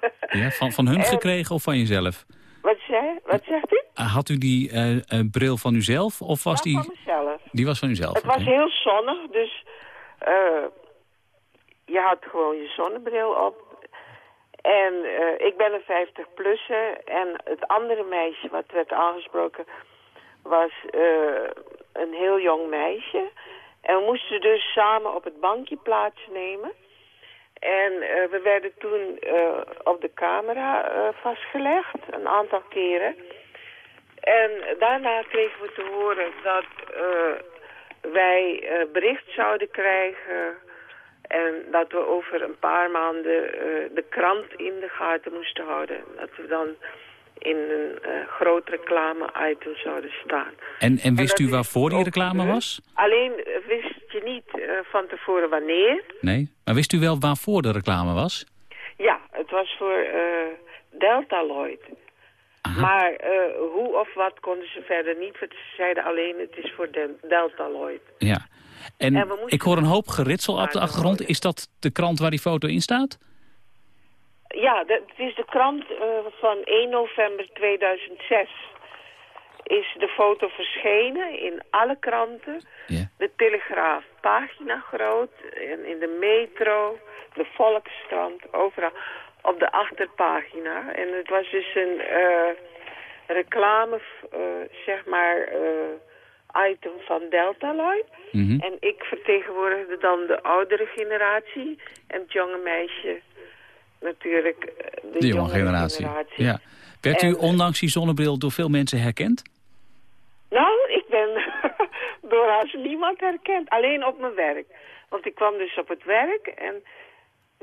Ja, van, van hun En- gekregen of van jezelf? Wat, zei, wat zegt u? Ah, Had u die eh, eh, bril van uzelf of was Ja, die... van mezelf. Die was van uzelf, Het was heel zonnig, dus eh, je had gewoon je zonnebril op. En eh, ik ben een 50-plusser en het andere meisje wat werd aangesproken was eh, een heel jong meisje. En we moesten dus samen op het bankje plaatsnemen. En eh, we werden toen eh, op de camera vastgelegd, een aantal keren. En daarna kregen we te horen dat wij bericht zouden krijgen... en dat we over een paar maanden de krant in de gaten moesten houden. Dat we dan in een eh, groot reclame-item zouden staan. En, en wist u waarvoor die reclame was? Alleen eh, wist je niet eh, van tevoren wanneer. Nee. Maar wist u wel waarvoor de reclame was? Ja, het was voor Deltaloid. Maar eh, hoe of wat konden ze verder niet. Ze zeiden alleen het is voor de Deltaloid. Ja. En, En ik hoor een hoop geritsel op de achtergrond. Is dat de krant waar die foto in staat? Ja, dat, het is de krant eh, van 1 november 2006. Is de foto verschenen in alle kranten. De Telegraaf, pagina groot. En in de Metro, de Volkskrant, overal. Op de achterpagina. En het was dus een eh, reclame, eh, zeg maar, eh, item van Deltaloid. Mhm. En ik vertegenwoordigde dan de oudere generatie. En het jonge meisje natuurlijk eh, de, De jonge generatie. generatie. Ja. Werd u En, eh, ondanks die zonnebril door veel mensen herkend? Nou, ik ben door niemand herkend. Alleen op mijn werk. Want ik kwam dus op het werk en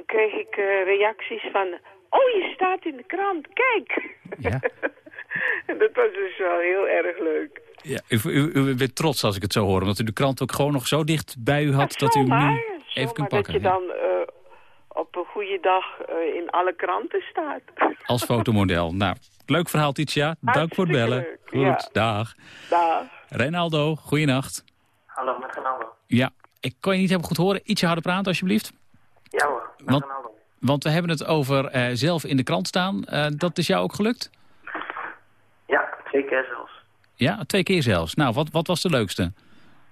kreeg ik eh, reacties van... Oh, je staat in de krant, kijk! Ja. en dat was dus wel heel erg leuk. Ja, u, u, u bent trots als ik het zo hoor, omdat u de krant ook gewoon nog zo dicht bij u had dat u hem nu even kunt pakken. dat je ja. dan op een goede dag eh, in alle kranten staat. Als fotomodel. Nou, leuk verhaal, Titia. Dank voor het bellen. leuk, Goed, ja. dag. Dag. Renaldo, goeienacht. Hallo, met Ronaldo. Ja, ik kan je niet helemaal goed horen. Ietsje harder praten, alsjeblieft. Ja hoor, met Want, Ronaldo. want we hebben het over eh, zelf in de krant staan. Eh, dat is jou ook gelukt? Ja, twee keer zelfs. Ja, twee keer zelfs. Nou, wat, wat was de leukste?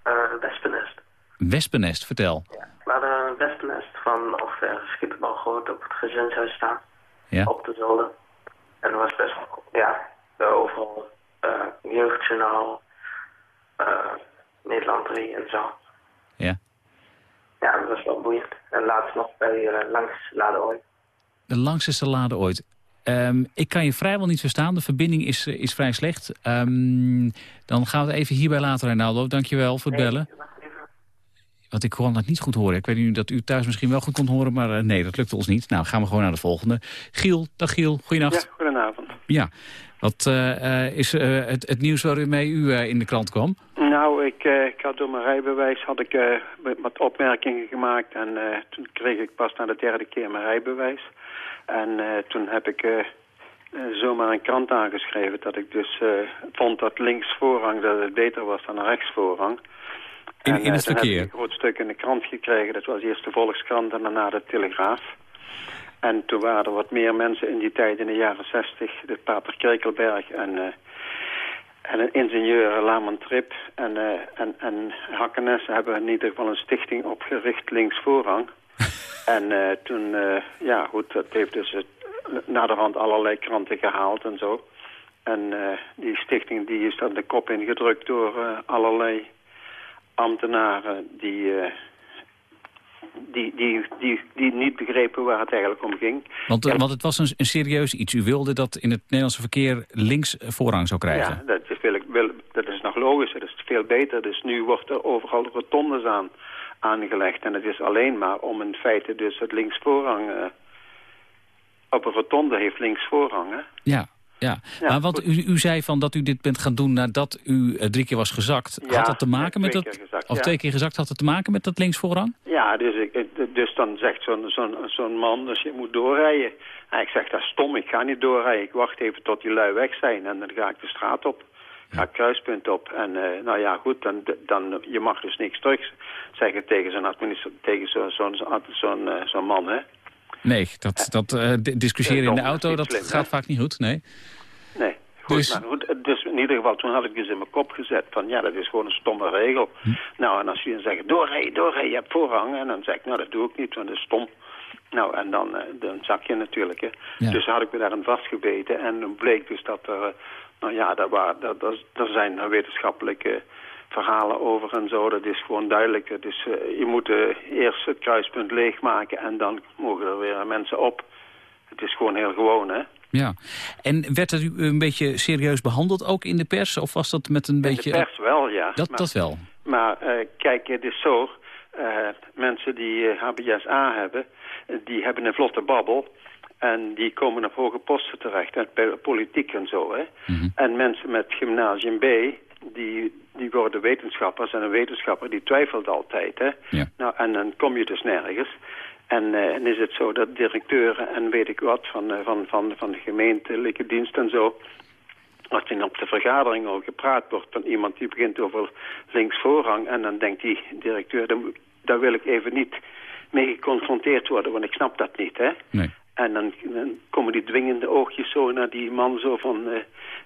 Eh wespennest. Wespennest, vertel. Een van ongeveer schipperbal gehoord op het gezinshuis staan. Ja. Op de zolder. En dat was best wel, ja, overal eh jeugdjournaal, eh Nederland 3 en zo. Ja. Ja, dat was wel boeiend. En laatst nog bij eh, langs Ladeooi. De langste salade ooit. Ehm, ik kan je vrijwel niet verstaan. De verbinding is, is vrij slecht. Ehm, dan gaan we het even hierbij laten, Ronaldo. Dankjewel voor het bellen. Want ik kon het niet goed horen. Ik weet niet dat u thuis misschien wel goed kon horen, maar eh, nee, dat lukte ons niet. Nou, gaan we gewoon naar de volgende. Giel, dag Giel, goeienacht. Ja, goedenavond. Ja, wat eh, eh, is het, het nieuws waarmee u in de krant kwam? Nou, ik, ik had door mijn rijbewijs had ik, wat opmerkingen gemaakt. En toen kreeg ik pas na de derde keer mijn rijbewijs. En toen heb ik zomaar een krant aangeschreven dat ik dus vond dat linksvoorrang dat het beter was dan rechtsvoorrang. In- En, in het eh, verkeer? heb ik een groot stuk in de krant gekregen. Dat was eerst de Volkskrant en daarna de Telegraaf. En toen waren er wat meer mensen in die tijd, in de jaren zestig, de Pater Krekelberg en, eh, en een ingenieur, Laman Trip en, eh en, en Hakkenes hebben in ieder geval een stichting opgericht links voorrang. en eh, toen, eh, ja goed, dat heeft dus het, naderhand allerlei kranten gehaald en zo. En eh, die stichting die is dan de kop ingedrukt door eh, allerlei ambtenaren die, eh, die, die, die, die niet begrepen waar het eigenlijk om ging. Want, eh, want het was een, een serieus iets. U wilde dat in het Nederlandse verkeer links eh, voorrang zou krijgen. Ja, dat is, veel, wel- dat is nog logisch. Dat is veel beter. Dus nu wordt er overal rotondes aan aangelegd. En het is alleen maar om in feite dus het linksvoorrang... eh, op een rotonde heeft linksvoorrang, hè? Ja, ja. Ja, maar want u, u zei van dat u dit bent gaan doen nadat u eh, drie keer was gezakt. Ja, had dat te maken met dat... gezakt, of ja. twee keer gezakt, had het te maken met dat linksvoorrang? Ja, dus, ik, dus dan zegt zo'n zo'n zo'n man, dus je moet doorrijden. En ik zeg, dat is stom, ik ga niet doorrijden. Ik wacht even tot die lui weg zijn en dan ga ik de straat op. Ga ik kruispunt op. En eh, nou ja, goed, dan, dan, je mag dus niks terug zeggen tegen zo'n administra- tegen zo'n zo'n zo'n eh, zo'n man, hè. Nee, dat, dat eh, di- discussiëren in de dat auto, dat slim, gaat hè? vaak niet goed, nee. Nee, goed, Dus- goed, dus in ieder geval, toen had ik dus in mijn kop gezet van ja, dat is gewoon een stomme regel. Hm. Nou, en als je dan zegt, doorrijden, doorrijden, je hebt voorrang. En dan zeg ik, nou, dat doe ik niet, want dat is stom. Nou, en dan, eh, dan zak je natuurlijk, hè. Ja. Dus had ik me daarin vastgebeten en toen bleek dus dat er, eh, nou ja, daar, waren, dat, dat, er zijn wetenschappelijke verhalen over en zo. Dat is gewoon duidelijk. Het is, eh, je moet eh, eerst het kruispunt leegmaken en dan mogen er weer mensen op. Het is gewoon heel gewoon, hè. Ja. En werd er u een beetje serieus behandeld ook in de pers? Of was dat met een beetje... In de pers wel, ja. Dat, maar, dat wel. Maar uh, kijk, het is zo... Mensen die HBSA hebben, die hebben een vlotte babbel... En die komen op hoge posten terecht, en bij politiek en zo. Hè? Mm -hmm. En mensen met gymnasium B, die, die worden wetenschappers. En een wetenschapper die twijfelt altijd. Hè? Ja. Nou, en dan kom je dus nergens. En, uh, en is het zo dat directeuren en weet ik wat van, uh, van, van, van de gemeentelijke dienst en zo... als er op de vergadering al gepraat wordt van iemand die begint over linksvoorrang... en dan denkt die directeur, daar wil ik even niet mee geconfronteerd worden, want ik snap dat niet, hè? Nee. En dan, dan, komen die dwingende oogjes zo naar die man zo van... Uh,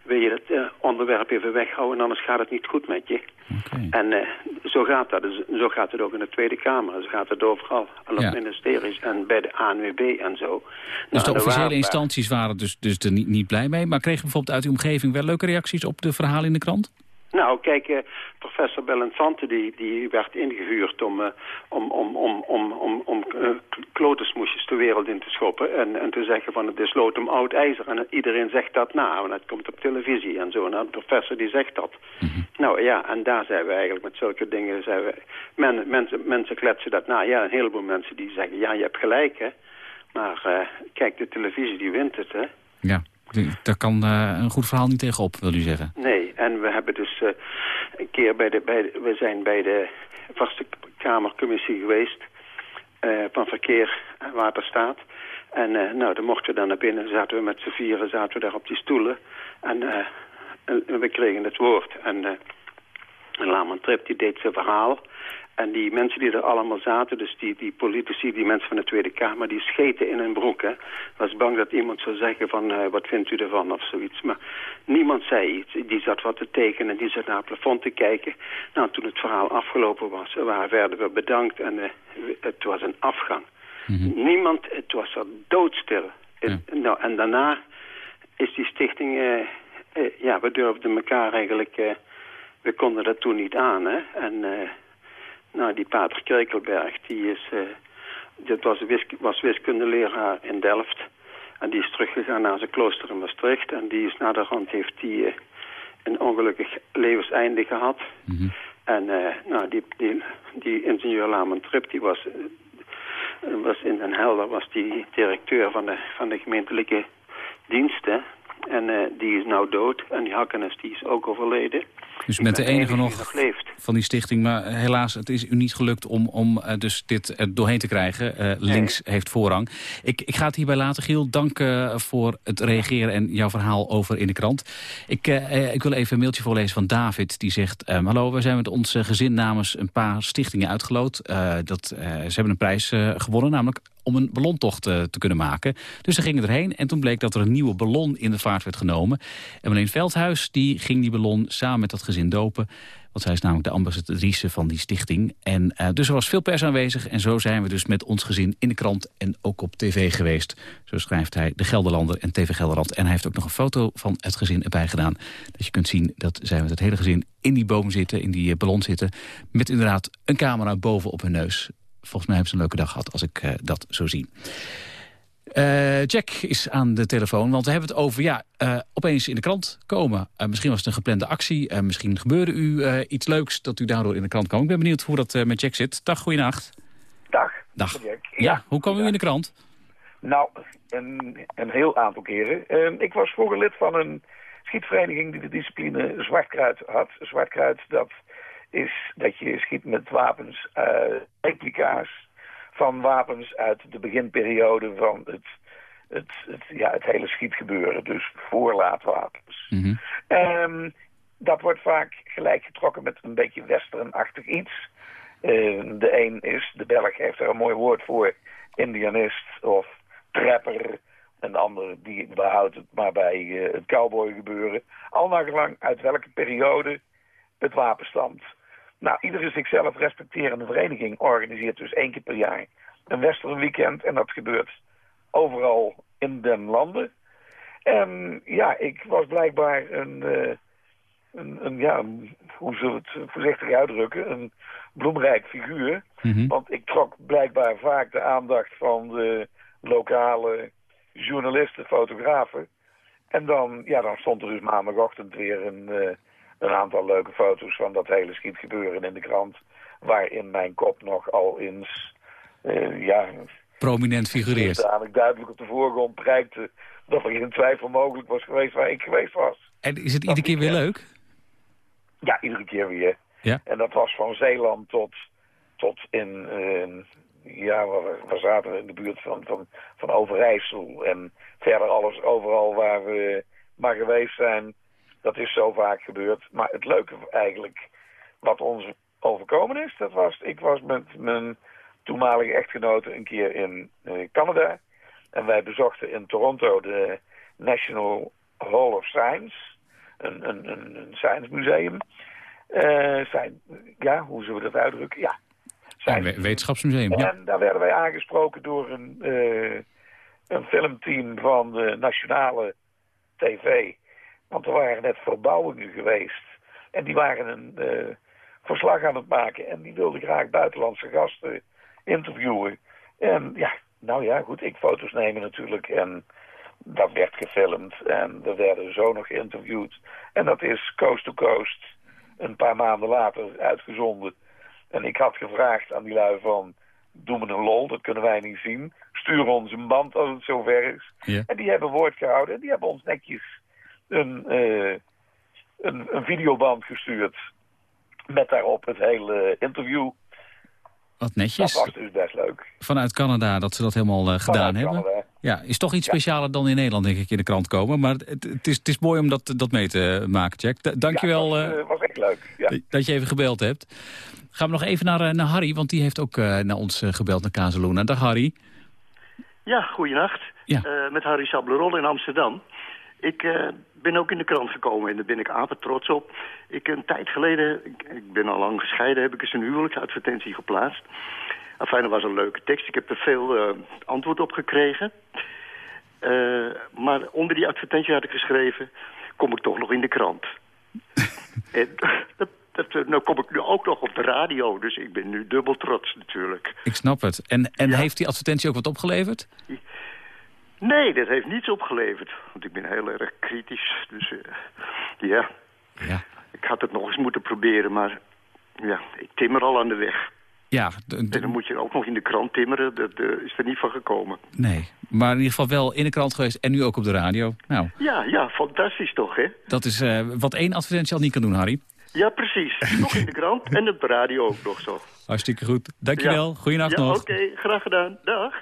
wil je dat uh, onderwerp even weghouden, anders gaat het niet goed met je. Okay. En uh, zo gaat dat. Dus, zo gaat het ook in de Tweede Kamer. Zo gaat het overal. Aan de Ja. ministeries en bij de ANWB en zo. Dus Nou, de officiële instanties waren dus, dus er niet, niet blij mee. Maar kregen bijvoorbeeld uit uw omgeving wel leuke reacties op de verhalen in de krant? Nou, kijk, eh, professor Bellenfante die, die werd ingehuurd om, eh, om, om, om, om, om, om eh, klotersmoesjes de wereld in te schoppen. En, en te zeggen van het is lood om oud ijzer. En iedereen zegt dat na, want het komt op televisie en zo. Nou, de professor die zegt dat. Nou ja, en daar zijn we eigenlijk met zulke dingen... Zijn we, men, mensen, mensen kletsen dat na. Ja, een heleboel mensen die zeggen, ja, je hebt gelijk, hè. Maar eh, kijk, de televisie die wint het, hè. Ja, daar kan eh, een goed verhaal niet tegenop, wil u zeggen. Nee, en we hebben dus eh, een keer bij de, bij we zijn bij de vaste kamercommissie geweest eh, van verkeer en waterstaat. En nou, dan mochten we dan naar binnen, zaten we met z'n vieren, zaten we daar op die stoelen. En, en we kregen het woord. En uh, Laman Trip die deed zijn verhaal. En die mensen die er allemaal zaten, dus die, die politici, die mensen van de Tweede Kamer, die scheten in hun broek. Hè. Was bang dat iemand zou zeggen van, eh, wat vindt u ervan of zoiets. Maar niemand zei iets. Die zat wat te tekenen, die zat naar het plafond te kijken. Nou, toen het verhaal afgelopen was, werden we bedankt en eh, het was een afgang. Niemand, het was er doodstil. En, nou, en daarna is die stichting, eh, ja, we durfden elkaar eigenlijk, we konden dat toen niet aan. Hè. En nou, die pater Krekelberg, die is, eh, dat was, wisk was wiskundeleraar in Delft. En die is teruggegaan naar zijn klooster in Maastricht. En die is na de rand heeft die eh, een ongelukkig levenseinde gehad. En eh, nou, die, die, die ingenieur Laman Trip, die was, was in Den Helder, was die directeur van de, van de gemeentelijke diensten. En eh, die is nou dood. En die Hakkenes, die is ook overleden. Dus met de enige nog leeft. van die stichting. Maar helaas, het is u niet gelukt om, om eh, dus dit er doorheen te krijgen. Eh, links heeft voorrang. Ik, ik ga het hierbij laten, Giel. Dank eh, voor het reageren en jouw verhaal over in de krant. Ik, eh, eh, ik wil even een mailtje voorlezen van David. Die zegt, ehm, hallo, we zijn met ons eh, gezin namens een paar stichtingen uitgeloot. Eh, dat, eh, ze hebben een prijs eh, gewonnen, namelijk om een ballontocht eh, te kunnen maken. Dus ze gingen erheen en toen bleek dat er een nieuwe ballon in de vaart werd genomen. En Marleen Veldhuis die ging die ballon samen met dat gezin dopen. Want zij is namelijk de ambassadrice van die stichting. En eh, dus er was veel pers aanwezig. En zo zijn we dus met ons gezin in de krant en ook op tv geweest. Zo schrijft hij de Gelderlander en TV Gelderland. En hij heeft ook nog een foto van het gezin erbij gedaan. Dat je kunt zien dat zij met het hele gezin in die boom zitten, in die eh, ballon zitten. Met inderdaad een camera boven op hun neus. Volgens mij hebben ze een leuke dag gehad als ik eh, dat zo zie. Eh, Jack is aan de telefoon, want we hebben het over ja, eh, opeens in de krant komen. Misschien was het een geplande actie, misschien gebeurde u iets leuks dat u daardoor in de krant kwam. Ik ben benieuwd hoe dat met Jack zit. Dag, goeienacht. Dag. Dag. Jack. Ja, hoe kwam u in de krant? Nou, een, een heel aantal keren. Ehm, ik was vroeger lid van een schietvereniging die de discipline zwartkruid had. Zwartkruid, dat is dat je schiet met wapens, eh replica's van wapens uit de beginperiode van het, het, het, ja, het hele schietgebeuren. Dus voorlaatwapens. Ehm, dat wordt vaak gelijk getrokken met een beetje westernachtig iets. Ehm, de een is, de Belg heeft er een mooi woord voor, indianist of trapper. Een ander die behoudt het maar bij eh, het cowboy gebeuren. Al nagelang uit welke periode het wapen stamt. Nou, iedere zichzelf respecterende vereniging organiseert dus één keer per jaar een western weekend. En dat gebeurt overal in den landen. En ja, ik was blijkbaar een, eh, een, een ja, hoe zullen we het voorzichtig uitdrukken, een bloemrijk figuur. Want ik trok blijkbaar vaak de aandacht van de lokale journalisten, fotografen. En dan, ja, dan stond er dus maandagochtend weer een, eh, een aantal leuke foto's van dat hele schietgebeuren in de krant. Waarin mijn kop nog al eens, eh, ja... Prominent figureert. Namelijk duidelijk op de voorgrond prijkte dat er geen twijfel mogelijk was geweest waar ik geweest was. En is het iedere keer weer leuk? Ja, iedere keer weer. Ja. En dat was van Zeeland tot, tot in, eh, ja, we zaten in de buurt van, van, van Overijssel. En verder alles overal waar we maar geweest zijn. Dat is zo vaak gebeurd. Maar het leuke eigenlijk, wat ons overkomen is, dat was, ik was met mijn toenmalige echtgenote een keer in eh, Canada. En wij bezochten in Toronto de National Hall of Science. Een, een, een, science museum. Eh, zijn, ja, hoe zullen we dat uitdrukken? Ja, Een we- wetenschapsmuseum, ja. en daar werden wij aangesproken door een, eh, een filmteam van de nationale tv. Want er waren net verbouwingen geweest. En die waren een eh, verslag aan het maken. En die wilden graag buitenlandse gasten interviewen. En ja, nou ja, goed, ik foto's nemen natuurlijk. En dat werd gefilmd. En er werden zo nog geïnterviewd. En dat is coast to coast een paar maanden later uitgezonden. En ik had gevraagd aan die lui van... Doe me een lol, dat kunnen wij niet zien. Stuur ons een band als het zover is. En die hebben woord gehouden. En die hebben ons netjes een, eh, een, een videoband gestuurd. Met daarop het hele interview. Wat Dat netjes. was dus best leuk. Vanuit Canada dat ze dat helemaal eh, gedaan Vanuit hebben. Canada. Ja, is toch iets specialer dan in Nederland, denk ik, in de krant komen. Maar het, het, is, het is mooi om dat, dat mee te maken, Jack. Da- Dankjewel Ja, dat eh, was echt leuk. Ja. dat je even gebeld hebt. Gaan we nog even naar, naar Harry, want die heeft ook eh, naar ons gebeld, naar Kazeluna. Dag Harry. Ja, goeienacht. Ja. Eh, met Harry Sablerol in Amsterdam. Ik eh, ben ook in de krant gekomen en daar ben ik apen trots op. Ik een tijd geleden, ik, ik ben al lang gescheiden, heb ik eens een huwelijksadvertentie geplaatst. Enfin, dat was een leuke tekst. Ik heb er veel eh, antwoord op gekregen. Eh, maar onder die advertentie had ik geschreven, kom ik toch nog in de krant. en dat, dat, eh, nou kom ik nu ook nog op de radio, dus ik ben nu dubbel trots natuurlijk. Ik snap het. En, en heeft die advertentie ook wat opgeleverd? Nee, dat heeft niets opgeleverd. Want ik ben heel erg kritisch. Dus eh, ja. ja, ik had het nog eens moeten proberen. Maar ja, ik timmer al aan de weg. Ja, En dan moet je ook nog in de krant timmeren. Dat eh, is er niet van gekomen. nee. Maar in ieder geval wel in de krant geweest en nu ook op de radio. Nou, Ja, ja, fantastisch toch, hè? dat is eh, wat één advertentie al niet kan doen, Harry. Ja, precies. nog in de krant en op de radio ook nog zo. Hartstikke goed. Dankjewel. Ja. Goeienacht ja, nog. oké. Graag gedaan. Dag.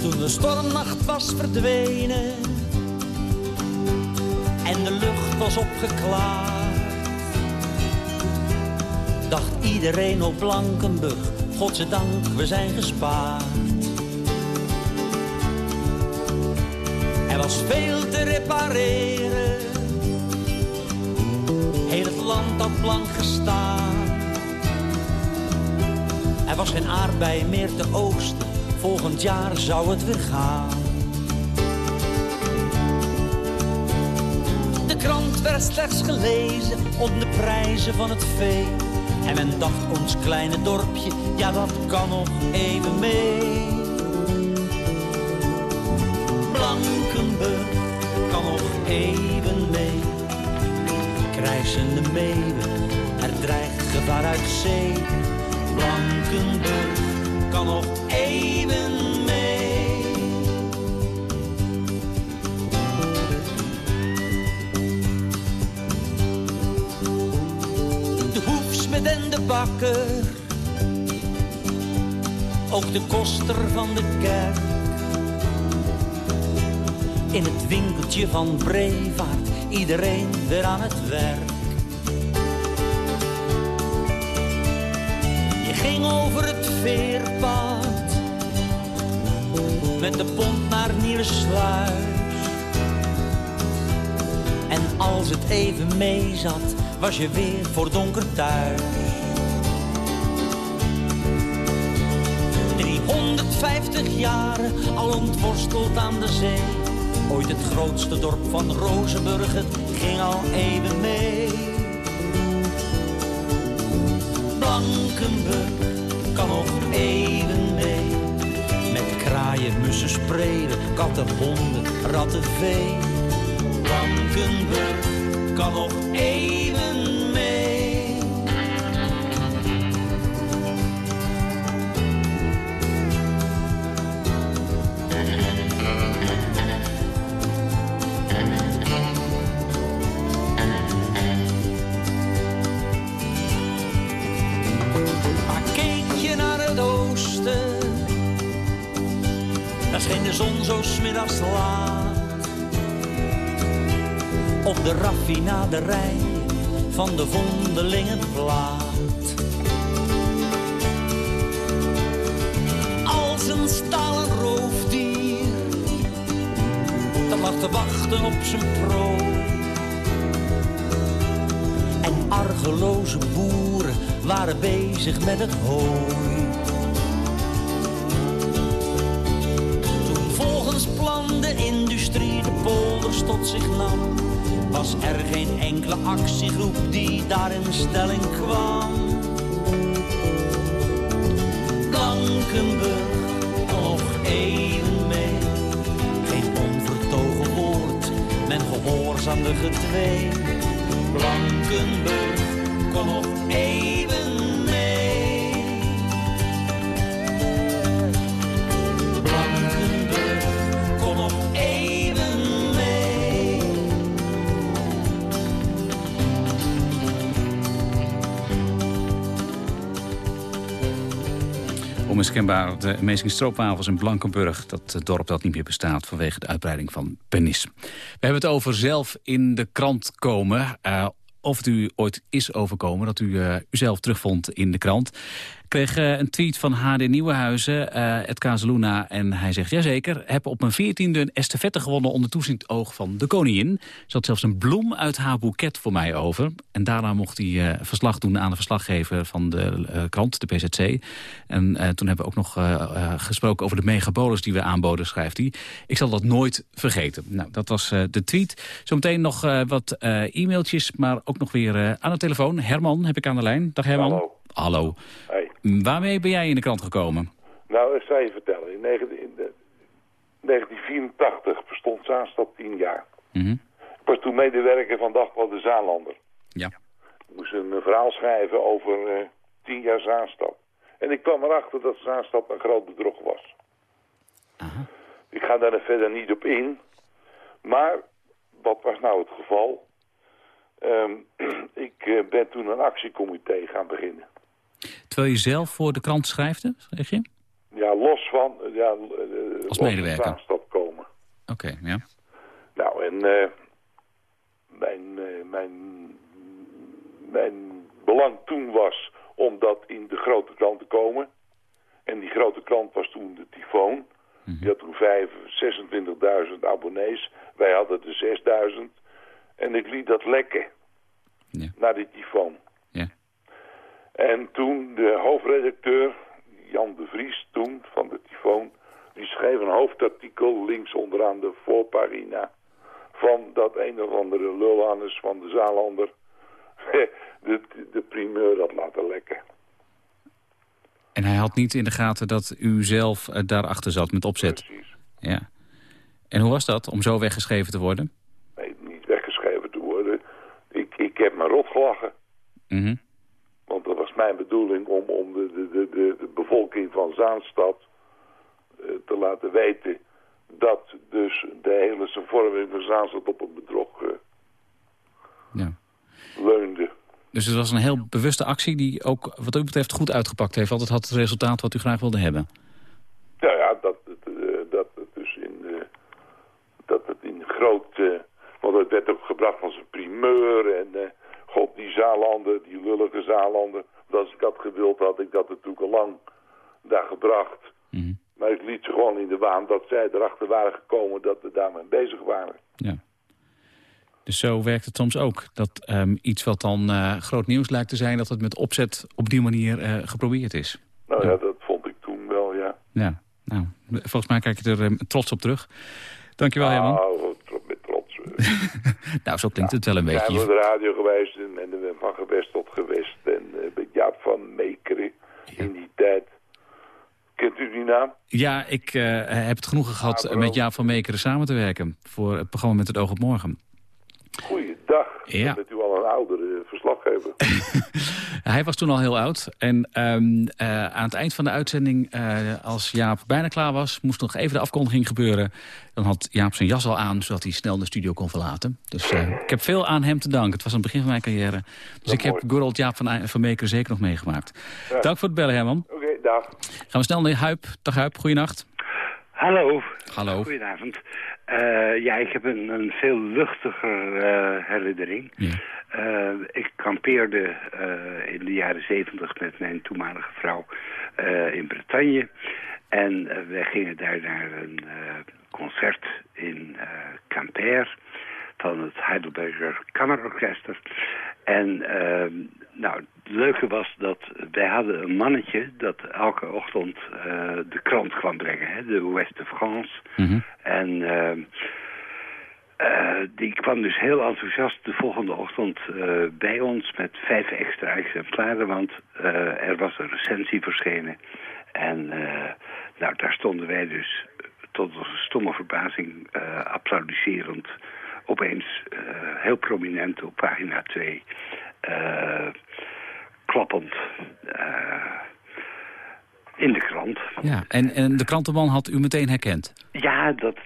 Toen de stormnacht was verdwenen en de lucht was opgeklaard, dacht iedereen op Blankenburg, godzijdank, we zijn gespaard. Er was veel te repareren, heel het land had blank gestaan. Er was geen aardbei meer te oosten, volgend jaar zou het weer gaan. De krant werd slechts gelezen om de prijzen van het vee. En men dacht ons kleine dorpje, ja dat kan nog even mee. Blankenburg kan nog even mee. Krijzende meeuwen, er dreigt gevaar uit zee. Blankenburg kan nog De hoefsmid en de bakker, ook de koster van de kerk. In het winkeltje van Brevaart, iedereen weer aan het werk. Je ging over het veerpad met de pont naar Nieuwsluis. En als het even mee zat, was je weer voor donker thuis. 350 vijftig jaren al ontworsteld aan de zee. Ooit het grootste dorp van Rozenburg, het ging al even mee. Blankenburg kan nog kraaien, mussen, spreeuwen, katten, honden, ratten, vee. Blankenburg kan nog even raffinaderij van de Vondelingenplaat. Als een stalen roofdier, dat lag te wachten op zijn prooi. En argeloze boeren waren bezig met het hooi. Actiegroep die daar in stelling kwam. Blankenburg nog even mee, geen onvertogen woord, men gehoorzaamde gedwee. Blankenburg kon nog even Onmiskenbaar de Amazing Stroopwafels in Blankenburg. Dat dorp dat niet meer bestaat vanwege de uitbreiding van Pernis. We hebben het over zelf in de krant komen. Eh, of het u ooit is overkomen, dat u eh, uzelf terugvond in de krant. Kreeg eh, een tweet van HD Nieuwenhuizen, eh het Kazeluna. En hij zegt, jazeker, heb op mijn veertiende een estafette gewonnen... onder toezicht oog van de koningin. Er zat zelfs een bloem uit haar boeket voor mij over. En daarna mocht hij eh, verslag doen aan de verslaggever van de eh, krant, de PZC. En eh, toen hebben we ook nog eh, eh, gesproken over de megabolus die we aanboden, schrijft hij. Ik zal dat nooit vergeten. Nou, dat was eh, de tweet. Zometeen nog eh, wat eh, e-mailtjes, maar ook nog weer eh, aan de telefoon. Herman heb ik aan de lijn. Dag Herman. Hallo. Hey. Waarmee ben jij in de krant gekomen? Nou, ik zal je vertellen. In, 19 in de- 1984 bestond Zaanstad 10 jaar. Mhm. Ik was toen medewerker van Dagblad de Zaalander. Ja. Ik moest een eh, verhaal schrijven over eh 10 jaar Zaanstad. En ik kwam erachter dat Zaanstad een groot bedrog was. Ik ga daar verder niet op in. Maar wat was nou het geval? Ehm, ik eh, ben toen een actiecomité gaan beginnen. Terwijl je zelf voor de krant schrijfde, zeg je? Ja, los van... Ja, los van medewerker. Komen. Oké, ja. Nou, en eh, mijn, eh, mijn, mijn belang toen was om dat in de grote krant te komen. En die grote krant was toen de Tyfoon. Die had toen vijf- 26.000 abonnees. Wij hadden er 6.000. En ik liet dat lekken naar die Tyfoon. En toen de hoofdredacteur, Jan de Vries toen van de Tyfoon... die schreef een hoofdartikel links onderaan de voorpagina... van dat een of andere lulhannes van de Zaalander... de, de primeur had laten lekken. En hij had niet in de gaten dat u zelf eh, daarachter zat met opzet. Precies. Ja. En hoe was dat om zo weggeschreven te worden? Nee, niet weggeschreven te worden. Ik, ik heb me rot gelachen. Mhm. Mijn bedoeling om, om de, de, de, de, bevolking van Zaanstad eh, te laten weten... dat dus de hele vorming van Zaanstad op een bedrog eh, Ja. leunde. Dus het was een heel bewuste actie die ook wat u betreft goed uitgepakt heeft. Want het had het resultaat wat u graag wilde hebben. Nou ja, dat het, eh, dat het dus in, dat het in groot... want het werd ook gebracht als een primeur en... God, die Zaalanden, die lullige Zaalanden. Want als ik had gewild, had ik dat natuurlijk al lang daar gebracht. Maar ik liet ze gewoon in de waan dat zij erachter waren gekomen dat we daarmee bezig waren. Ja. Dus zo werkt het soms ook. Dat ehm, iets wat dan eh, groot nieuws lijkt te zijn... dat het met opzet op die manier eh, geprobeerd is. Nou ja, dat vond ik toen wel, ja. Ja. Nou, volgens mij kijk je er eh, trots op terug. Dankjewel, Herman. Nou, tro- met trots. Nou, zo klinkt het wel een Ik ben beetje. op de radio geweest en, en ben van gewest tot gewest. En eh, met Jaap van Meekeren in die tijd. Kent u die naam? Ja, ik eh, heb het genoegen gehad met Jaap van Meekeren samen te werken... voor het programma Met het oog op morgen. Goeiedag. Ja. Dan bent u al een oudere verslaggever. Hij was toen al heel oud. En ehm, eh, aan het eind van de uitzending, eh, als Jaap bijna klaar was... moest nog even de afkondiging gebeuren. Dan had Jaap zijn jas al aan, zodat hij snel de studio kon verlaten. Dus eh, ik heb veel aan hem te danken. Het was aan het begin van mijn carrière. Dus ik heb good old Jaap van, van Meekeren zeker nog meegemaakt. Ja. Dank voor het bellen, Herman. Oké, dag. Gaan we snel naar Huip. Dag Huip, goeienacht. Hallo. Hallo. Goedenavond. Eh, ja, ik heb een, een veel luchtiger eh, herinnering. Eh, ik kampeerde in de jaren zeventig met mijn toenmalige vrouw in Bretagne. En wij gingen daar naar een concert in Quimper van het Heidelberger Kammerorkester. En ehm, nou, leuke was dat wij hadden een mannetje dat elke ochtend eh, de krant kwam brengen, hè, de Ouest de France. En ehm, eh, die kwam dus heel enthousiast de volgende ochtend eh, bij ons met vijf extra exemplaren, want eh, er was een recensie verschenen. En eh, nou, daar stonden wij dus eh, tot onze stomme verbazing eh applaudisserend opeens eh, heel prominent op pagina 2 eh, klappend eh, in de krant. Ja, en, en de krantenman had u meteen herkend. Ja, dat,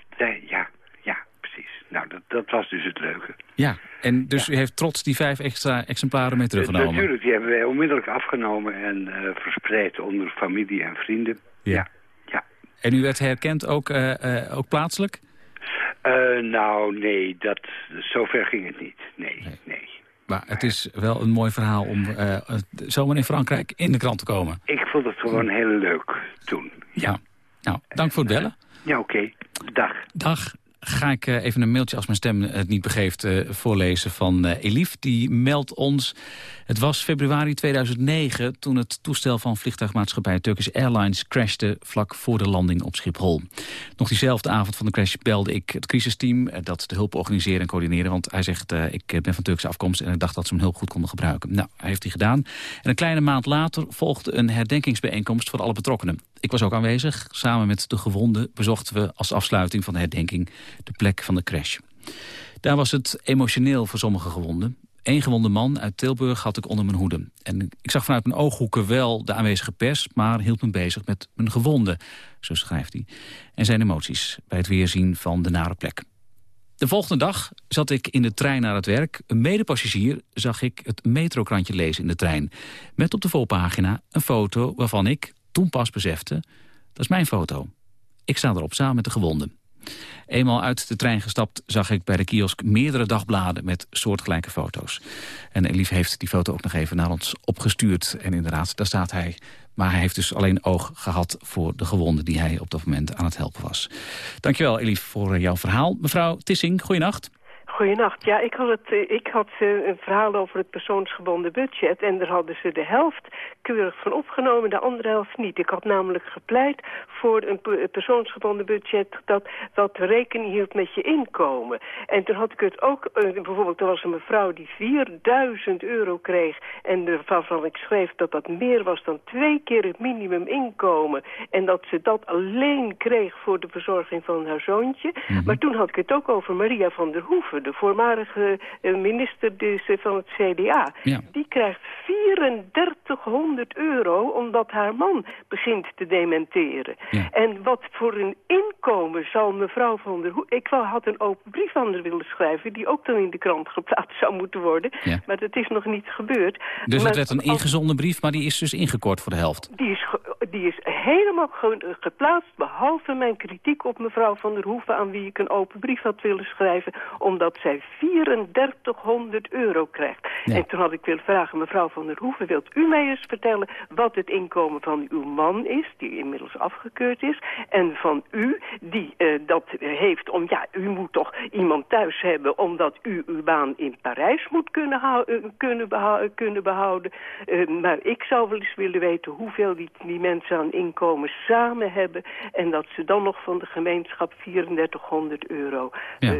ja, ja, precies. Nou, dat, dat was dus het leuke. Ja, en dus u heeft trots die vijf extra exemplaren mee teruggenomen. Natuurlijk, die hebben wij onmiddellijk afgenomen en eh, verspreid onder familie en vrienden. Ja. En u werd herkend ook, eh, eh, ook plaatselijk? Eh, nou, nee, dat, zover ging het niet. Nee, nee. Maar het is wel een mooi verhaal om eh, zomaar in Frankrijk in de krant te komen. Ik vond het gewoon heel leuk toen. Ja. Nou, dank voor het bellen. Ja, oké. Dag. Dag. Ga ik eh, even een mailtje als mijn stem het niet begeeft eh, voorlezen van eh Elif. Die meldt ons, het was februari 2009 toen het toestel van vliegtuigmaatschappij Turkish Airlines crashte vlak voor de landing op Schiphol. Nog diezelfde avond van de crash belde ik het crisisteam dat de hulp organiseren en coördineren. Want hij zegt, ik ben van Turkse afkomst en ik dacht dat ze hem hulp goed konden gebruiken. Nou, hij heeft die gedaan. En een kleine maand later volgde een herdenkingsbijeenkomst voor alle betrokkenen. Ik was ook aanwezig. Samen met de gewonden bezochten we als afsluiting van de herdenking de plek van de crash. Daar was het emotioneel voor sommige gewonden. Eén gewonde man uit Tilburg had ik onder mijn hoede. En ik zag vanuit mijn ooghoeken wel de aanwezige pers... maar hield me bezig met mijn gewonden, zo schrijft hij. En zijn emoties bij het weerzien van de nare plek. De volgende dag zat ik in de trein naar het werk. Een medepassagier zag ik het metrokrantje lezen in de trein. Met op de voorpagina een foto waarvan ik toen pas besefte... dat is mijn foto. Ik sta erop samen met de gewonden. Eenmaal uit de trein gestapt zag ik bij de kiosk meerdere dagbladen met soortgelijke foto's. En Elief heeft die foto ook nog even naar ons opgestuurd. En inderdaad, daar staat hij. Maar hij heeft dus alleen oog gehad voor de gewonden die hij op dat moment aan het helpen was. Dankjewel Elief voor jouw verhaal. Mevrouw Tissing, goeienacht. Goedenacht. Ja, ik had, het, eh, ik had eh, een verhaal over het persoonsgebonden budget. En daar hadden ze de helft keurig van opgenomen, de andere helft niet. Ik had namelijk gepleit voor een pe- persoonsgebonden budget dat, dat rekening hield met je inkomen. En toen had ik het ook, eh, bijvoorbeeld er was een mevrouw die 4000 euro kreeg. En waarvan ik schreef dat dat meer was dan twee keer het minimuminkomen. En dat ze dat alleen kreeg voor de verzorging van haar zoontje. Maar toen had ik het ook over Maria van der Hoeven, de voormalige eh, minister dus, eh, van het CDA. Die krijgt 3400 euro omdat haar man begint te dementeren. En wat voor een inkomen zal mevrouw van der Hoeven... Ik had een open brief aan haar willen schrijven... die ook dan in de krant geplaatst zou moeten worden. Maar dat is nog niet gebeurd. Dus Maar het werd een ingezonden brief, maar die is dus ingekort voor de helft. die is, die is helemaal ge- geplaatst, behalve mijn kritiek op mevrouw van der Hoeven... aan wie ik een open brief had willen schrijven... omdat zij 3400 euro krijgt. En toen had ik willen vragen, mevrouw van der Hoeven, wilt u mij eens vertellen wat het inkomen van uw man is, die inmiddels afgekeurd is, en van u, die uh, dat heeft om, ja, u moet toch iemand thuis hebben, omdat u uw baan in Parijs moet kunnen, houden, kunnen, behouden, kunnen behouden. Uh, maar ik zou wel eens willen weten hoeveel die, die mensen aan inkomen samen hebben, en dat ze dan nog van de gemeenschap 3400 euro ja. uh,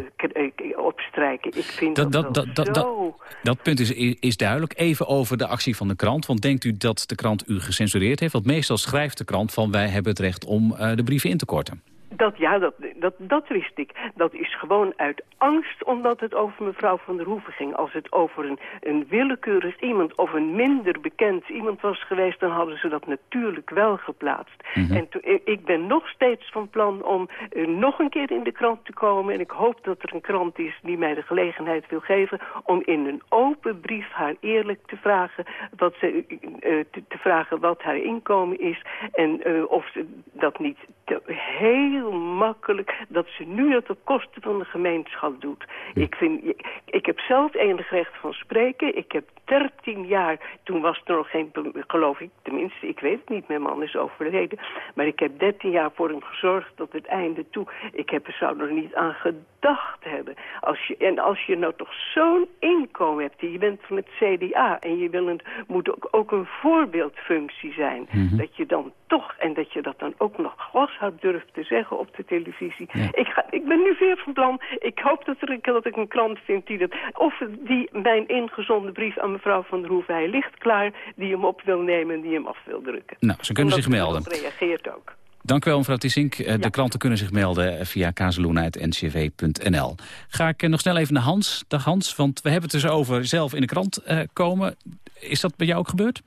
opstrijken. Ik vind dat, dat, dat, dat, zo... dat, punt is, is duidelijk. Even over de actie van de krant. Want denkt u dat de krant u gecensureerd heeft? Want meestal schrijft de krant van wij hebben het recht om uh, de brieven in te korten. Dat, ja, dat, dat, dat wist ik. Dat is gewoon uit angst omdat het over mevrouw van der Hoeven ging. Als het over een, een willekeurig iemand of een minder bekend iemand was geweest... dan hadden ze dat natuurlijk wel geplaatst. Mm -hmm. En to, ik ben nog steeds van plan om uh, nog een keer in de krant te komen. En ik hoop dat er een krant is die mij de gelegenheid wil geven... om in een open brief haar eerlijk te vragen wat, ze, uh, te, te, vragen wat haar inkomen is... en uh, of ze dat niet te, heel makkelijk dat ze nu het op kosten van de gemeenschap doet. Ik, vind, ik heb zelf enig recht van spreken. Ik heb 13 jaar, toen was er nog geen, geloof ik, tenminste, ik weet het niet, mijn man is overleden. Maar ik heb 13 jaar voor hem gezorgd tot het einde toe. Ik heb er zou er niet aan gedacht hebben. Als je, en als je nou toch zo'n inkomen hebt, je bent van het CDA en je wil een, moet ook, ook een voorbeeldfunctie zijn. Mm -hmm. Dat je dan toch, en dat je dat dan ook nog glashard durft te zeggen op de televisie. Ja. Ik, ga, ik ben nu weer van plan, ik hoop dat, er, dat ik een klant vind die dat, of die mijn ingezonden brief aan mevrouw van der Hoeven, hij ligt klaar, die hem op wil nemen en die hem af wil drukken. Nou, ze kunnen zich melden. reageert ook. Dank u wel, mevrouw Tissink. Ja. De klanten kunnen zich melden via kazeloen.ncv.nl. Ga ik nog snel even naar Hans. Dag Hans, want we hebben het dus over zelf in de krant uh, komen. Is dat bij jou ook gebeurd?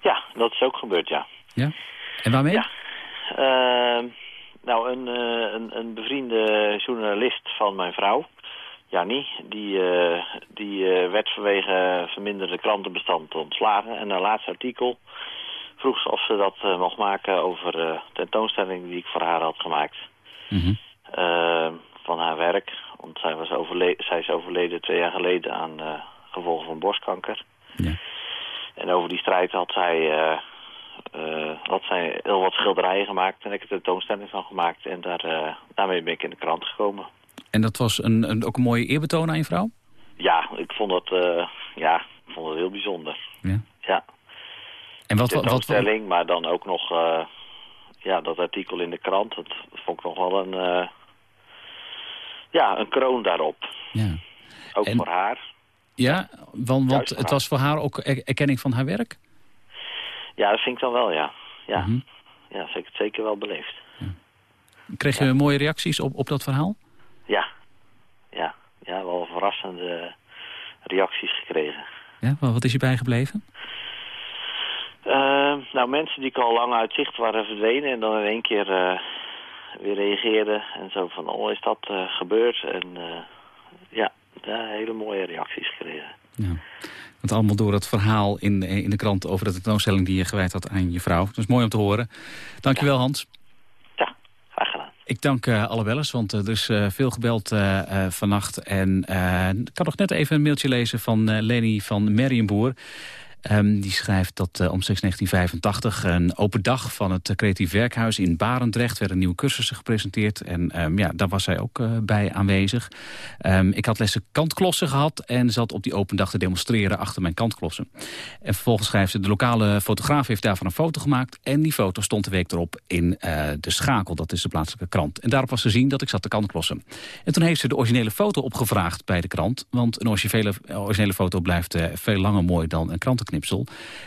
Ja, dat is ook gebeurd, ja. Ja? En waarmee? Ja. Uh, nou, een, uh, een, een bevriende journalist van mijn vrouw, Jannie, die, uh, die uh, werd vanwege verminderde krantenbestand ontslagen. En haar laatste artikel vroeg ze of ze dat mocht maken over de tentoonstelling die ik voor haar had gemaakt. Mm -hmm. van haar werk. Want zij, was zij is overleden twee jaar geleden aan gevolgen van borstkanker. Ja. En over die strijd had zij uh, had zij heel wat schilderijen gemaakt en ik heb er een tentoonstelling van gemaakt. En daar, uh, daarmee ben ik in de krant gekomen. En dat was een, een, ook een mooie eerbetoon aan je vrouw? Ja, ik vond het, uh, ja, ik vond het heel bijzonder. Ja. ja. En wat, tentoonstelling, wat, maar dan ook nog ja, dat artikel in de krant. Dat vond ik nog wel een, ja, een kroon daarop. Ja. Ook en, voor haar. Ja, want, want het was voor haar ook erkenning van haar werk? Ja, dat vind ik dan wel, ja. Ja, mm -hmm. ja ik het zeker wel beleefd. Ja. Kreeg je ja. mooie reacties op, op dat verhaal? Ja. Ja, ja wel verrassende reacties gekregen. Ja, wat is je bijgebleven? Uh, nou, mensen die ik al lang uit zicht waren verdwenen... en dan in één keer uh, weer reageerden. En zo van, oh, is dat uh, gebeurd? En ja, hele mooie reacties gekregen. Ja. Het allemaal door het verhaal in, in de krant over de tentoonstelling die je gewijd had aan je vrouw. Dat is mooi om te horen. Dankjewel ja. Hans. Ja, graag gedaan. Ik dank uh, alle bellers, want uh, er is uh, veel gebeld vannacht. En ik kan nog net even een mailtje lezen van Leni van Merrienboer. Um, die schrijft dat uh, omstreeks 1985 een open dag van het Creatief Werkhuis in Barendrecht werden nieuwe cursussen gepresenteerd. En um, ja, daar was zij ook uh, bij aanwezig. Um, ik had lessen kantklossen gehad en zat op die open dag te demonstreren achter mijn kantklossen. En vervolgens schrijft ze, de lokale fotograaf heeft daarvan een foto gemaakt. En die foto stond de week erop in uh, de Schakel, dat is de plaatselijke krant. En daarop was te zien dat ik zat te kantklossen. En toen heeft ze de originele foto opgevraagd bij de krant. Want een originele, originele foto blijft veel langer mooi dan een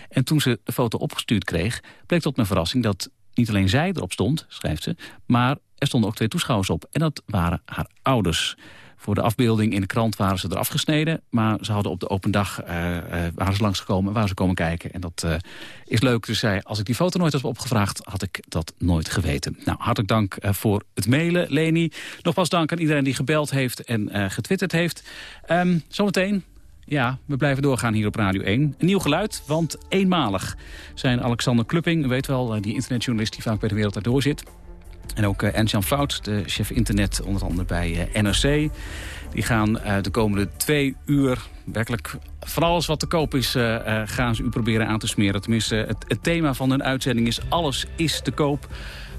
En toen ze de foto opgestuurd kreeg, bleek tot mijn verrassing dat niet alleen zij erop stond, schrijft ze, maar er stonden ook twee toeschouwers op. En dat waren haar ouders. Voor de afbeelding in de krant waren ze eraf gesneden. Maar ze hadden op de open dag, uh, uh, waren ze langsgekomen, waren ze komen kijken. En dat uh, is leuk. Dus zij, als ik die foto nooit had opgevraagd, had ik dat nooit geweten. Nou, hartelijk dank voor het mailen, Leni. Nogmaals dank aan iedereen die gebeld heeft en getwitterd heeft. Um, zometeen ja, we blijven doorgaan hier op Radio 1. Een nieuw geluid, want eenmalig zijn Alexander Klupping... weet wel, die internetjournalist die vaak bij de wereld daardoor zit... En ook uh, Ernst-Jan Fout, de chef internet, onder andere bij uh, NRC. Die gaan de komende twee uur werkelijk van alles wat te koop is... gaan ze u proberen aan te smeren. Tenminste, het, het thema van hun uitzending is alles is te koop.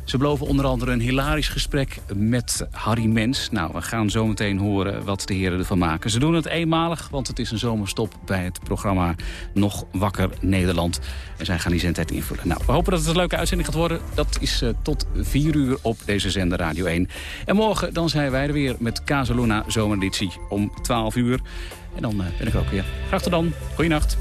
Ze beloven onder andere een hilarisch gesprek met Harry Mens. Nou, we gaan zo meteen horen wat de heren ervan maken. Ze doen het eenmalig, want het is een zomerstop bij het programma Nog Wakker Nederland. En zij gaan die zendtijd invullen. Nou, we hopen dat het een leuke uitzending gaat worden. Dat is uh, tot 4 uur op deze zender Radio 1. En morgen dan zijn wij er weer met Casaluna Zomereditie om 12 uur. En dan uh, ben ik ook weer. Graag tot dan. Goeienacht.